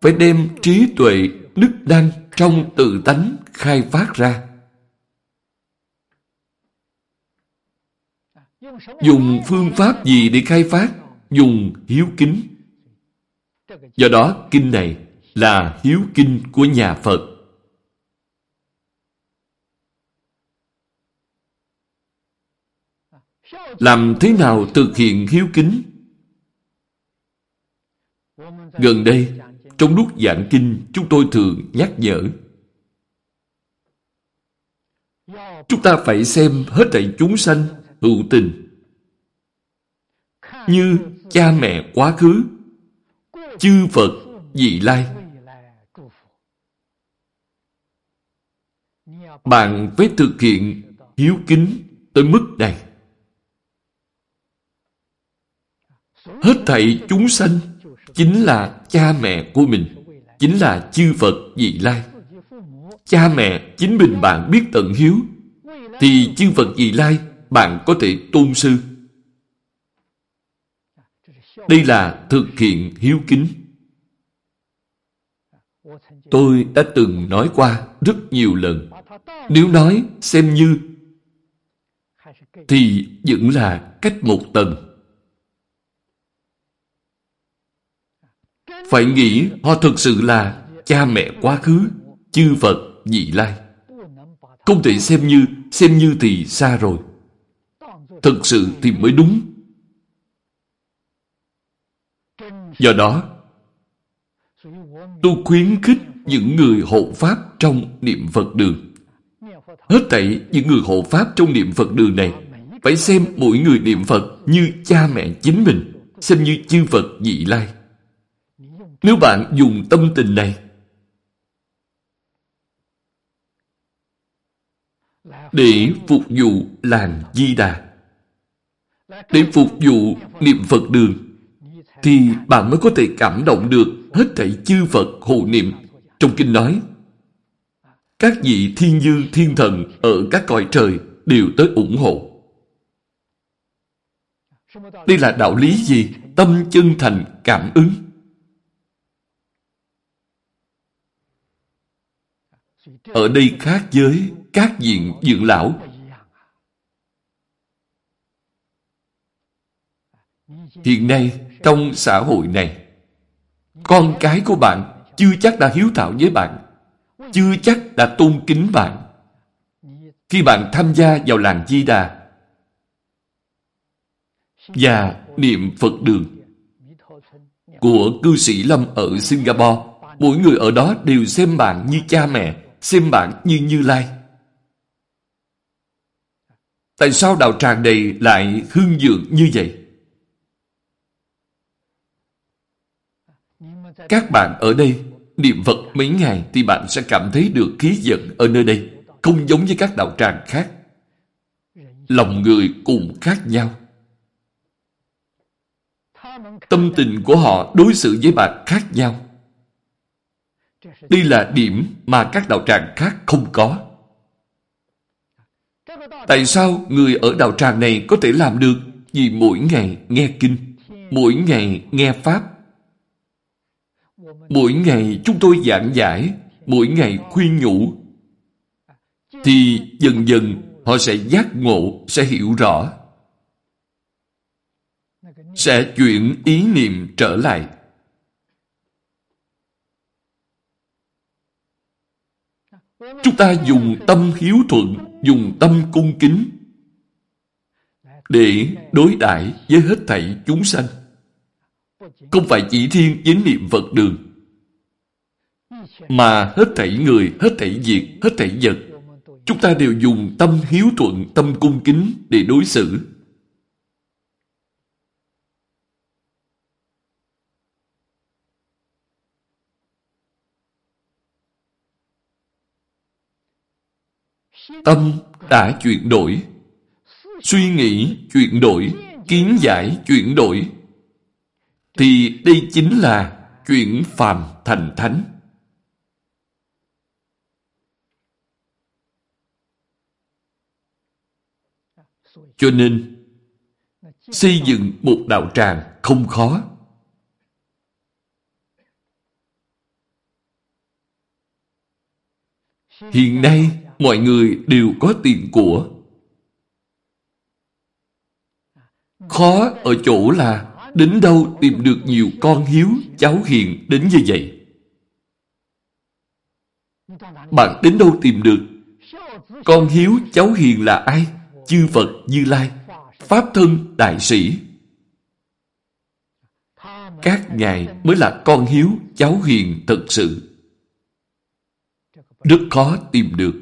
Phải đem trí tuệ, đức năng trong tự tánh khai phát ra. Dùng phương pháp gì để khai phát? Dùng hiếu kính. Do đó, kinh này là hiếu kinh của nhà Phật. Làm thế nào thực hiện hiếu kính? Gần đây, trong lúc giảng kinh, chúng tôi thường nhắc nhở. Chúng ta phải xem hết thảy chúng sanh hữu tình như cha mẹ quá khứ, chư Phật dị lai. Bạn phải thực hiện hiếu kính tới mức này. Hết thảy chúng sanh chính là cha mẹ của mình, chính là chư Phật dị lai. Cha mẹ chính mình bạn biết tận hiếu, thì chư Phật dị lai bạn có thể tôn sư. Đây là thực hiện hiếu kính. Tôi đã từng nói qua rất nhiều lần. Nếu nói xem như thì vẫn là cách một tầng. Phải nghĩ họ thực sự là cha mẹ quá khứ, chư Phật, dị lai. Không thể xem như, xem như thì xa rồi. Thực sự thì mới đúng. Do đó, tôi khuyến khích những người hộ Pháp trong niệm Phật đường. Hết thảy những người hộ Pháp trong niệm Phật đường này phải xem mỗi người niệm Phật như cha mẹ chính mình, xem như chư Phật dị lai. Nếu bạn dùng tâm tình này để phục vụ làng Di Đà, để phục vụ niệm Phật đường, thì bạn mới có thể cảm động được hết thảy chư Phật hộ niệm. Trong kinh nói, các vị thiên dư thiên thần ở các cõi trời đều tới ủng hộ. Đây là đạo lý gì? Tâm chân thành cảm ứng. Ở đây khác với các diện dưỡng lão. Hiện nay, trong xã hội này, con cái của bạn chưa chắc đã hiếu thảo với bạn, chưa chắc đã tôn kính bạn. Khi bạn tham gia vào làng Di Đà và niệm Phật đường của cư sĩ Lâm ở Singapore, mỗi người ở đó đều xem bạn như cha mẹ, xem bạn như Như Lai. Tại sao đạo tràng này lại hương dượng như vậy? Các bạn ở đây niệm Phật mấy ngày thì bạn sẽ cảm thấy được khí giận ở nơi đây, không giống với các đạo tràng khác. Lòng người cùng khác nhau. Tâm tình của họ đối xử với bạn khác nhau. Đây là điểm mà các đạo tràng khác không có. Tại sao người ở đạo tràng này có thể làm được? Vì mỗi ngày nghe kinh, mỗi ngày nghe Pháp. Mỗi ngày chúng tôi giảng giải, mỗi ngày khuyên nhủ. Thì dần dần họ sẽ giác ngộ, sẽ hiểu rõ. Sẽ chuyển ý niệm trở lại. Chúng ta dùng tâm hiếu thuận, dùng tâm cung kính để đối đãi với hết thảy chúng sanh. Không phải chỉ thiên với niệm Phật đường, mà hết thảy người, hết thảy việc, hết thảy vật. Chúng ta đều dùng tâm hiếu thuận, tâm cung kính để đối xử. Tâm đã chuyển đổi. Suy nghĩ chuyển đổi, kiến giải chuyển đổi. Thì đây chính là chuyển phàm thành thánh. Cho nên, xây dựng một đạo tràng không khó. Hiện nay, mọi người đều có tiền của. Khó ở chỗ là đến đâu tìm được nhiều con hiếu, cháu hiền đến như vậy. Bạn đến đâu tìm được? Con hiếu, cháu hiền là ai? Chư Phật Như Lai, Pháp Thân Đại Sĩ. Các ngài mới là con hiếu, cháu hiền thật sự. Rất khó tìm được.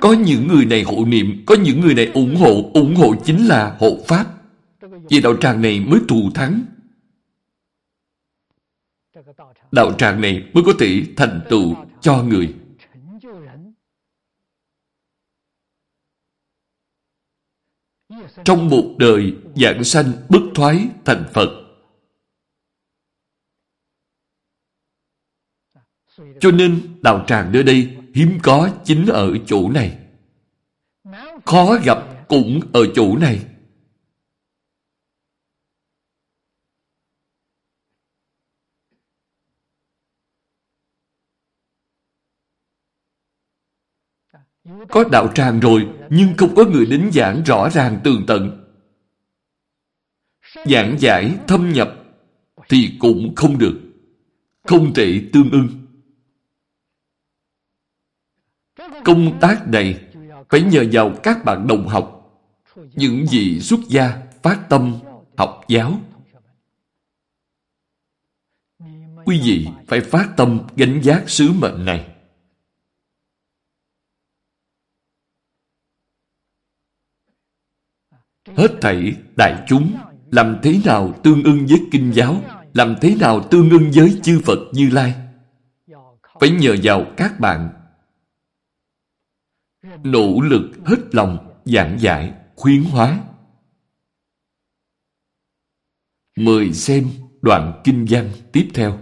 Có những người này hộ niệm, có những người này ủng hộ, ủng hộ chính là hộ Pháp. Vì đạo tràng này mới thù thắng. Đạo tràng này mới có thể thành tựu cho người. Trong một đời dạng sanh bất thoái thành Phật. Cho nên đạo tràng nơi đây hiếm có chính ở chỗ này. Khó gặp cũng ở chỗ này. Có đạo tràng rồi, nhưng không có người đến giảng rõ ràng tường tận. Giảng giải, thâm nhập, thì cũng không được. Không thể tương ưng. Công tác này phải nhờ vào các bạn đồng học, những vị xuất gia phát tâm học giáo. Quý vị phải phát tâm gánh giác sứ mệnh này. Hết thảy đại chúng làm thế nào tương ưng với kinh giáo, làm thế nào tương ưng với chư Phật Như Lai. Phải nhờ vào các bạn nỗ lực hết lòng giảng giải, khuyến hóa. Mời xem đoạn kinh văn tiếp theo.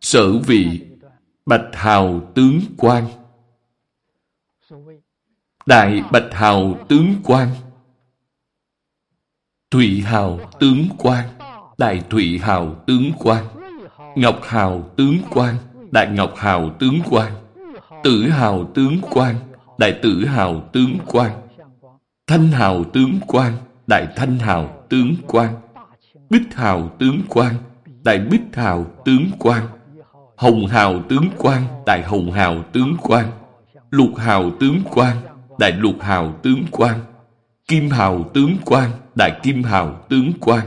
Sở vị Bạch Hào tướng quan Đại Bạch Hào tướng quan Thụy Hào tướng quan Đại Thụy Hào tướng quan Ngọc Hào tướng quan Đại Ngọc Hào tướng quan Tử Hào tướng quan Đại Tử Hào tướng quan Thanh Hào tướng quan Đại Thanh Hào tướng quan Bích Hào tướng quan Đại Bích Hào tướng quan Hồng Hào tướng quan Đại Hồng Hào tướng quan. Lục Hào tướng quan Đại Lục Hào tướng quan. Kim Hào tướng quan Đại Kim Hào tướng quan.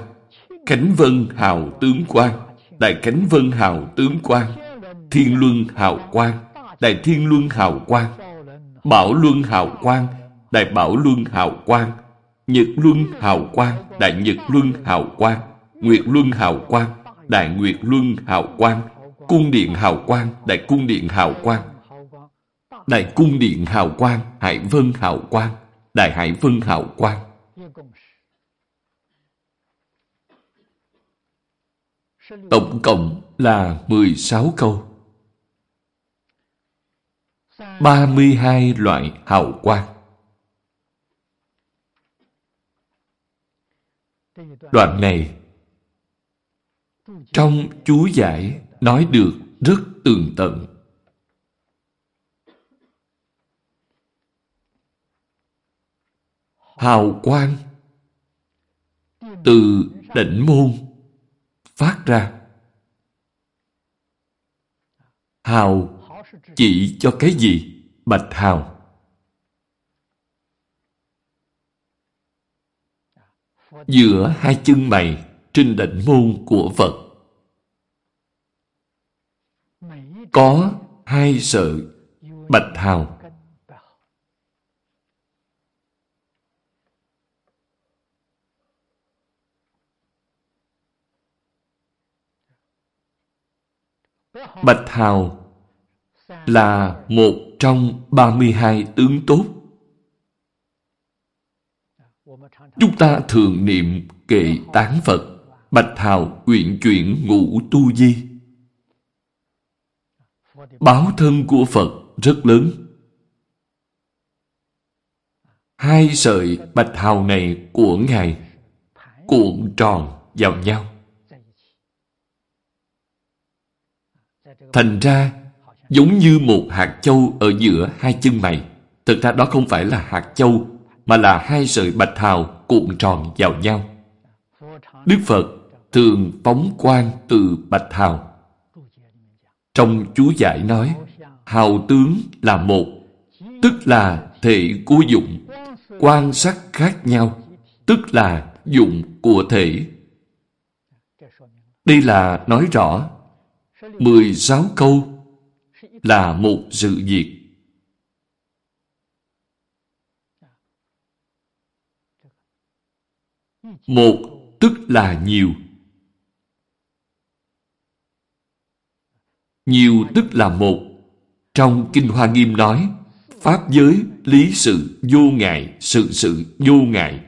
Khánh Vân Hào Tướng quan Đại Khánh Vân Hào Tướng quan. Thiên Luân Hào quan Đại Thiên Luân Hào quan. Bảo Luân Hào quan Đại Bảo Luân Hào quan. Nhật Luân Hào quan Đại Nhật Luân Hào quan. Nguyệt Luân Hào quan Đại Nguyệt Luân Hào quan. Cung Điện Hào Quang, Đại Cung Điện Hào Quang Đại Cung Điện Hào Quang, Hải Vân Hào Quang, Đại Hải Vân Hào Quang Tổng cộng là 16 câu. 32 loại hào quang. Đoạn này, trong chú giải nói được rất tường tận. Hào quang từ đỉnh môn phát ra. Hào chỉ cho cái gì? Bạch hào. Giữa hai chân mày trên đỉnh môn của Phật có hai sự bạch hào Bạch Hào là một trong 32 tướng tốt. Chúng ta thường niệm kệ tán Phật, Bạch Hào uyển chuyển ngũ tu di. Báo thân của Phật rất lớn. Hai sợi bạch hào này của Ngài cuộn tròn vào nhau. Thành ra, giống như một hạt châu ở giữa hai chân mày. Thực ra đó không phải là hạt châu, mà là hai sợi bạch hào cuộn tròn vào nhau. Đức Phật thường phóng quang từ bạch hào. Trong chú giải nói, hào tướng là một, tức là thể của dụng, quan sát khác nhau, tức là dụng của thể. Đây là nói rõ 16 câu là một sự việc. Một tức là nhiều. Nhiều tức là một. Trong Kinh Hoa Nghiêm nói, Pháp giới, lý sự, vô ngại, sự sự, vô ngại.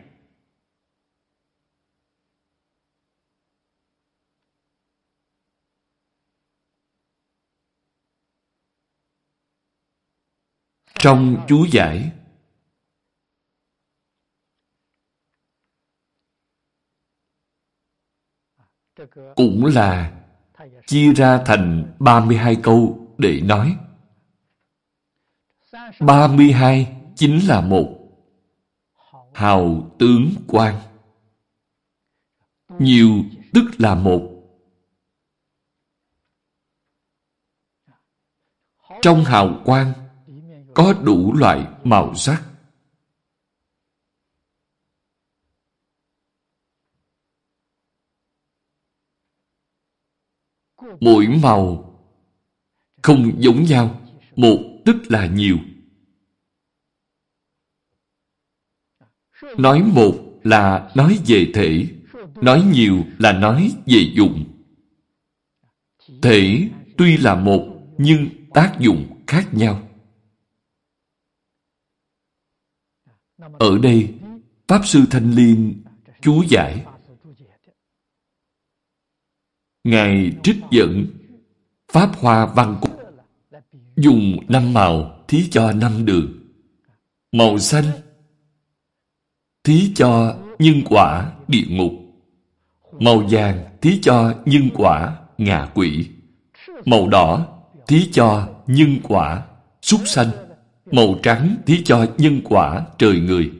Trong chú giải cũng là chia ra thành 32 câu để nói. 32 chính là một hào tướng quan. Nhiều tức là một. Trong hào quang có đủ loại màu sắc. Mỗi màu không giống nhau, một tức là nhiều. Nói một là nói về thể, nói nhiều là nói về dụng. Thể tuy là một nhưng tác dụng khác nhau. Ở đây, Pháp Sư Thanh Liên chú giải Ngài trích dẫn Pháp Hoa Văn quốc, dùng năm màu thí cho năm đường. Màu xanh thí cho nhân quả địa ngục. Màu vàng thí cho nhân quả ngạ quỷ. Màu đỏ thí cho nhân quả súc sanh. Màu trắng thí cho nhân quả trời người.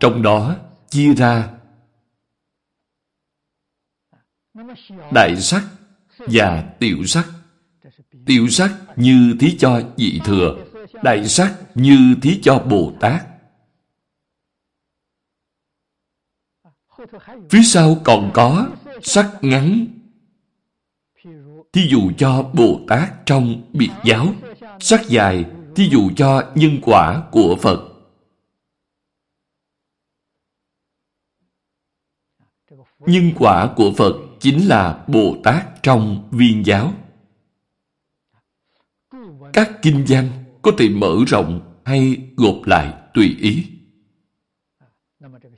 Trong đó chia ra đại sắc và tiểu sắc. Tiểu sắc như thí cho dị thừa, đại sắc như thí cho Bồ Tát. Phía sau còn có sắc ngắn. Thí dụ cho Bồ Tát trong biệt giáo, sắc dài, thí dụ cho nhân quả của Phật. Nhân quả của Phật chính là Bồ Tát trong viên giáo. Các kinh văn có thể mở rộng hay gộp lại tùy ý.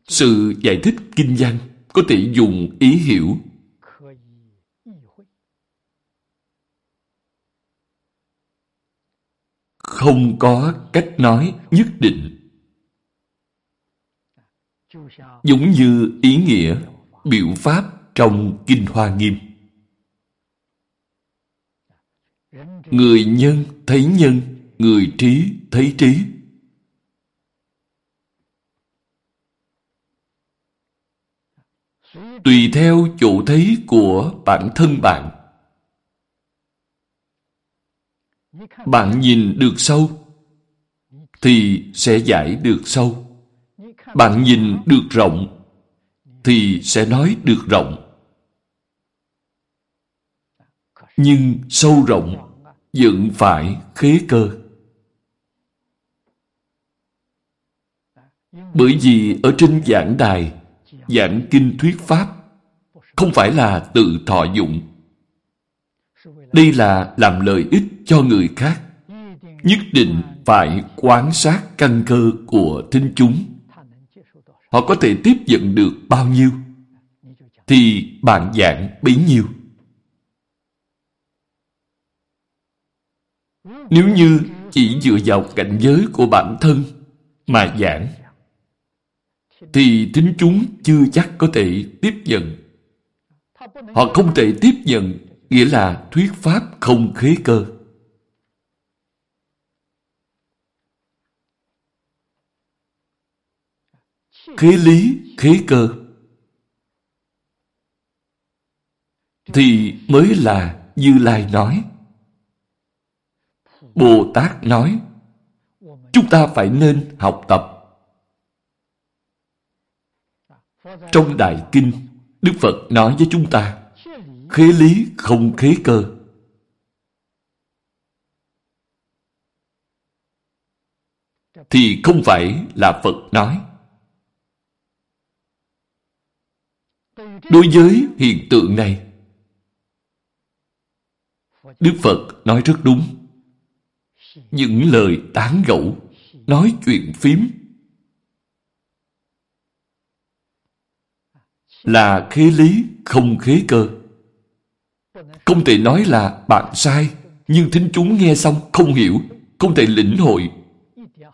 Sự giải thích kinh văn có thể dùng ý hiểu. Không có cách nói nhất định. Giống như ý nghĩa biểu pháp trong Kinh Hoa Nghiêm. Người nhân thấy nhân, người trí thấy trí. Tùy theo chỗ thấy của bản thân bạn. Bạn nhìn được sâu, thì sẽ giải được sâu. Bạn nhìn được rộng, thì sẽ nói được rộng. Nhưng sâu rộng vẫn phải khế cơ. Bởi vì ở trên giảng đài, giảng kinh thuyết pháp, không phải là tự thọ dụng. Đây là làm lợi ích cho người khác. Nhất định phải quan sát căn cơ của thính chúng. Họ có thể tiếp nhận được bao nhiêu, thì bạn giảng bấy nhiêu. Nếu như chỉ dựa vào cảnh giới của bản thân mà giảng, thì thính chúng chưa chắc có thể tiếp nhận. Họ không thể tiếp nhận, nghĩa là thuyết pháp không khế cơ. Khế lý, khế cơ thì mới là Như Lai nói. Bồ Tát nói chúng ta phải nên học tập. Trong Đại Kinh, Đức Phật nói với chúng ta khế lý không khế cơ. Thì không phải là Phật nói. Đối với hiện tượng này, Đức Phật nói rất đúng những lời tán gẫu, nói chuyện phím là khế lý, không khế cơ. Không thể nói là bạn sai, nhưng thính chúng nghe xong không hiểu, không thể lĩnh hội.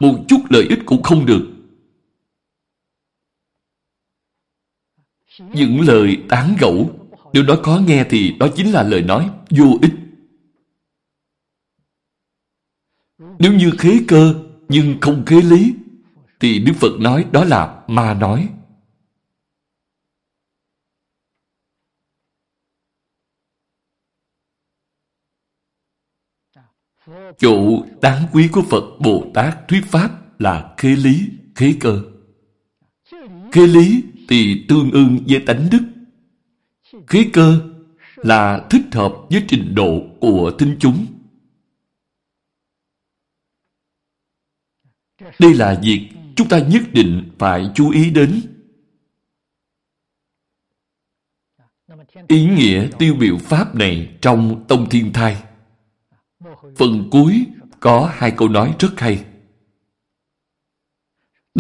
Một chút lợi ích cũng không được. Những lời tán gẫu, nếu đó có nghe thì đó chính là lời nói vô ích. Nếu như khế cơ nhưng không khế lý thì Đức Phật nói đó là ma nói. Chỗ đáng quý của Phật Bồ Tát thuyết Pháp là khế lý, khế cơ. Khế lý thì tương ưng với tánh đức. khí cơ là thích hợp với trình độ của tinh chúng. Đây là việc chúng ta nhất định phải chú ý đến. Ý nghĩa tiêu biểu Pháp này trong Tông Thiên Thai. Phần cuối có hai câu nói rất hay.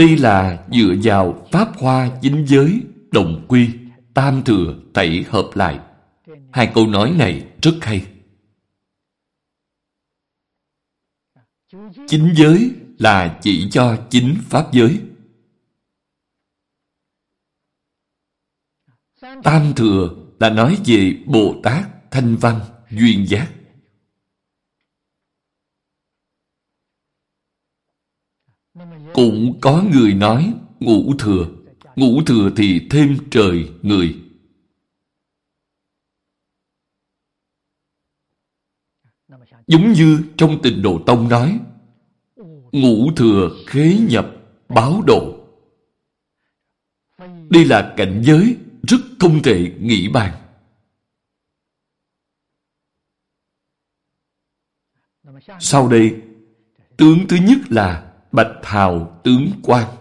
Đây là dựa vào Pháp Hoa chính giới, đồng quy, tam thừa, tẩy hợp lại. Hai câu nói này rất hay. Chính giới là chỉ cho chính Pháp giới. Tam thừa là nói về Bồ Tát Thanh Văn Duyên Giác. Cũng có người nói ngũ thừa. Ngũ thừa thì thêm trời người. Giống như trong tình độ tông nói ngũ thừa khế nhập báo độ. Đây là cảnh giới rất không thể nghĩ bàn. Sau đây, tướng thứ nhất là Bạch Hào tướng quan.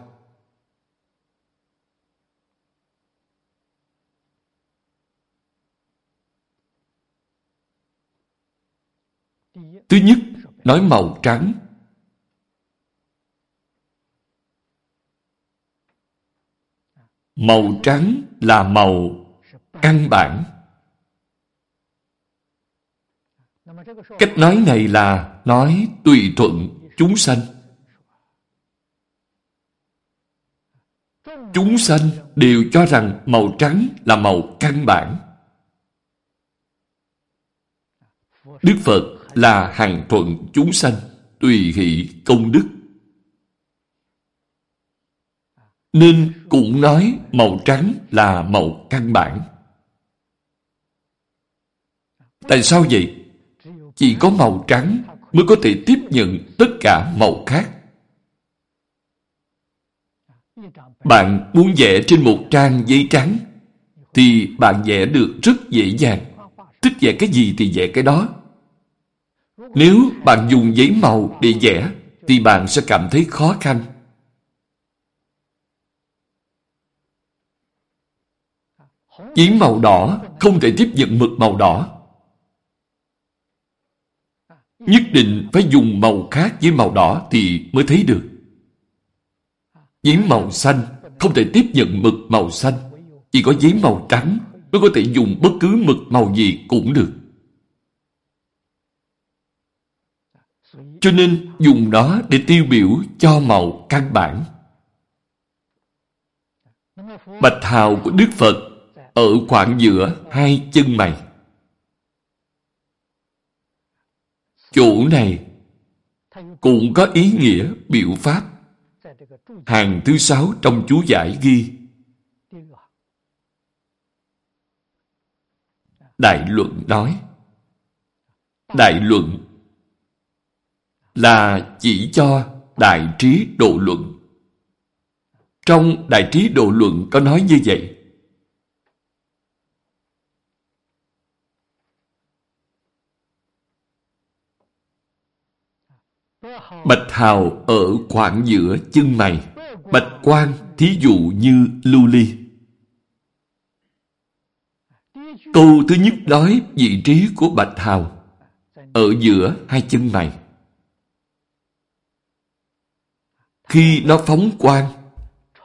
Thứ nhất, nói màu trắng Màu trắng là màu căn bản. Cách nói này là nói tùy thuận chúng sanh. Chúng sanh đều cho rằng màu trắng là màu căn bản. Đức Phật là hàng thuận chúng sanh, tùy hỷ công đức. Nên cũng nói màu trắng là màu căn bản. Tại sao vậy? Chỉ có màu trắng mới có thể tiếp nhận tất cả màu khác. Bạn muốn vẽ trên một trang giấy trắng, thì bạn vẽ được rất dễ dàng. Thích vẽ cái gì thì vẽ cái đó. Nếu bạn dùng giấy màu để vẽ, thì bạn sẽ cảm thấy khó khăn. Giấy màu đỏ không thể tiếp nhận mực màu đỏ. Nhất định phải dùng màu khác với màu đỏ thì mới thấy được. Giấy màu xanh không thể tiếp nhận mực màu xanh. Chỉ có giấy màu trắng mới có thể dùng bất cứ mực màu gì cũng được. Cho nên dùng nó để tiêu biểu cho màu căn bản. Bạch hào của Đức Phật ở khoảng giữa hai chân mày. Chỗ này cũng có ý nghĩa biểu pháp. Hàng thứ sáu trong chú giải ghi Đại luận nói, Đại luận là chỉ cho đại trí độ luận. Trong đại trí độ luận có nói như vậy. Bạch hào ở khoảng giữa chân mày. Bạch quan thí dụ như lưu ly. Câu thứ nhất nói vị trí của bạch hào ở giữa hai chân mày. Khi nó phóng quang,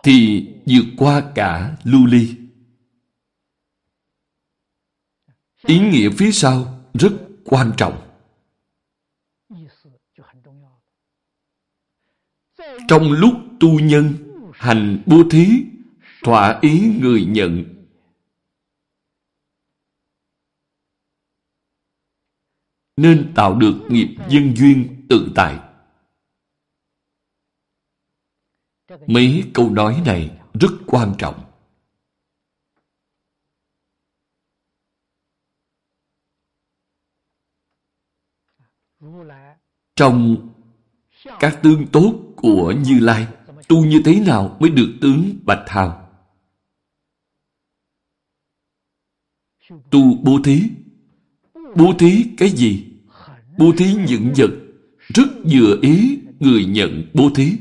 thì vượt qua cả lưu ly. Ý nghĩa phía sau rất quan trọng. Trong lúc tu nhân, hành bố thí, thỏa ý người nhận nên tạo được nghiệp dân duyên tự tại. Mấy câu nói này rất quan trọng. Trong các tương tốt của Như Lai, tu như thế nào mới được tướng Bạch Hào? Tu bố thí. Bố thí cái gì? Bố thí những vật rất vừa ý người nhận bố thí.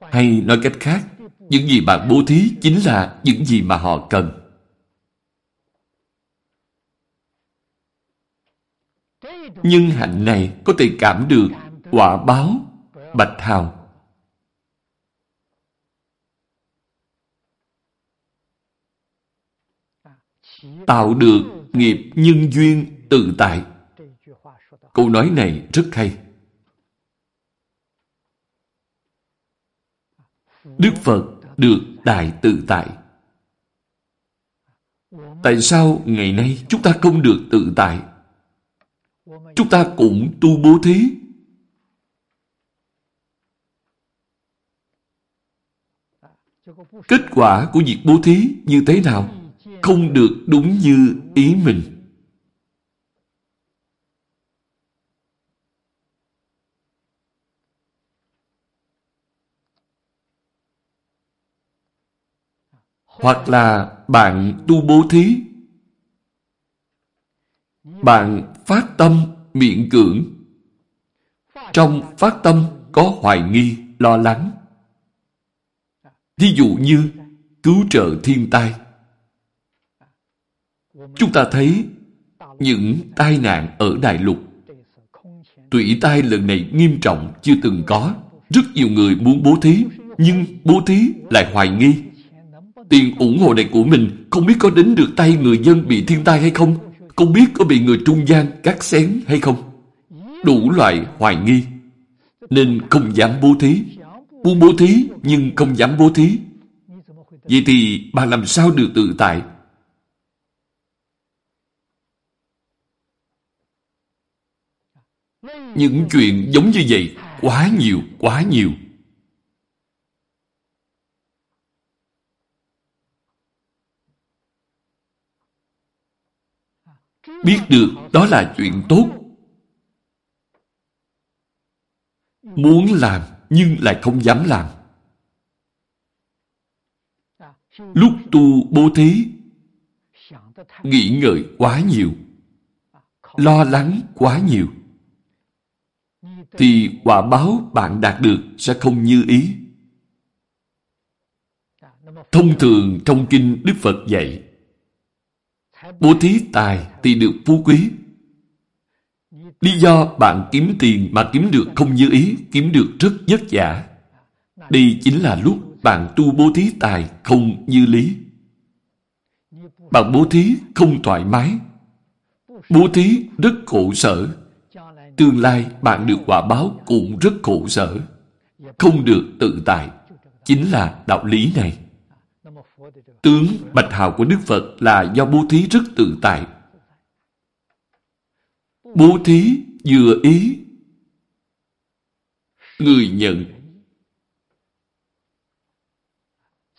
Hay nói cách khác, những gì bạn bố thí chính là những gì mà họ cần. Nhưng hạnh này có thể cảm được quả báo, bạch hào. Tạo được nghiệp nhân duyên tự tại. Câu nói này rất hay. Đức Phật được đại tự tại. Tại sao ngày nay chúng ta không được tự tại? Chúng ta cũng tu bố thí. Kết quả của việc bố thí như thế nào? Không được đúng như ý mình. hoặc là bạn tu bố thí. Bạn phát tâm miệng cưỡng. Trong phát tâm có hoài nghi, lo lắng. Ví dụ như cứu trợ thiên tai. Chúng ta thấy những tai nạn ở Đại Lục. Tủy tai lần này nghiêm trọng chưa từng có. Rất nhiều người muốn bố thí, nhưng bố thí lại hoài nghi Tiền ủng hộ này của mình không biết có đến được tay người dân bị thiên tai hay không? Không biết có bị người trung gian cắt xén hay không? Đủ loại hoài nghi. Nên không dám bố thí. Muốn bố thí nhưng không dám bố thí. Vậy thì bà làm sao được tự tại? Những chuyện giống như vậy quá nhiều, quá nhiều. Biết được đó là chuyện tốt. Muốn làm nhưng lại không dám làm. Lúc tu bố thí, nghĩ ngợi quá nhiều, lo lắng quá nhiều, thì quả báo bạn đạt được sẽ không như ý. Thông thường trong kinh Đức Phật dạy Bố thí tài thì được phú quý Lý do bạn kiếm tiền mà kiếm được không như ý, Kiếm được rất vất vả. Đây chính là lúc bạn tu bố thí tài không như lý. Bạn bố thí không thoải mái. Bố thí rất khổ sở. Tương lai bạn được quả báo cũng rất khổ sở. Không được tự tại. Chính là đạo lý này. Tướng bạch hào của Đức Phật là do bố thí rất tự tại. Bố thí vừa ý. Người nhận.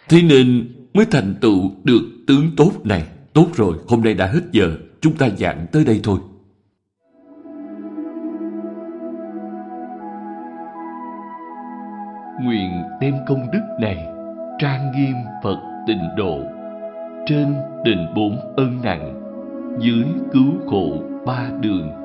Thế nên mới thành tựu được tướng tốt này. Tốt rồi, hôm nay đã hết giờ. Chúng ta giảng tới đây thôi. Nguyện đem công đức này trang nghiêm Phật tịnh độ trên đền bốn ân nặng dưới cứu khổ ba đường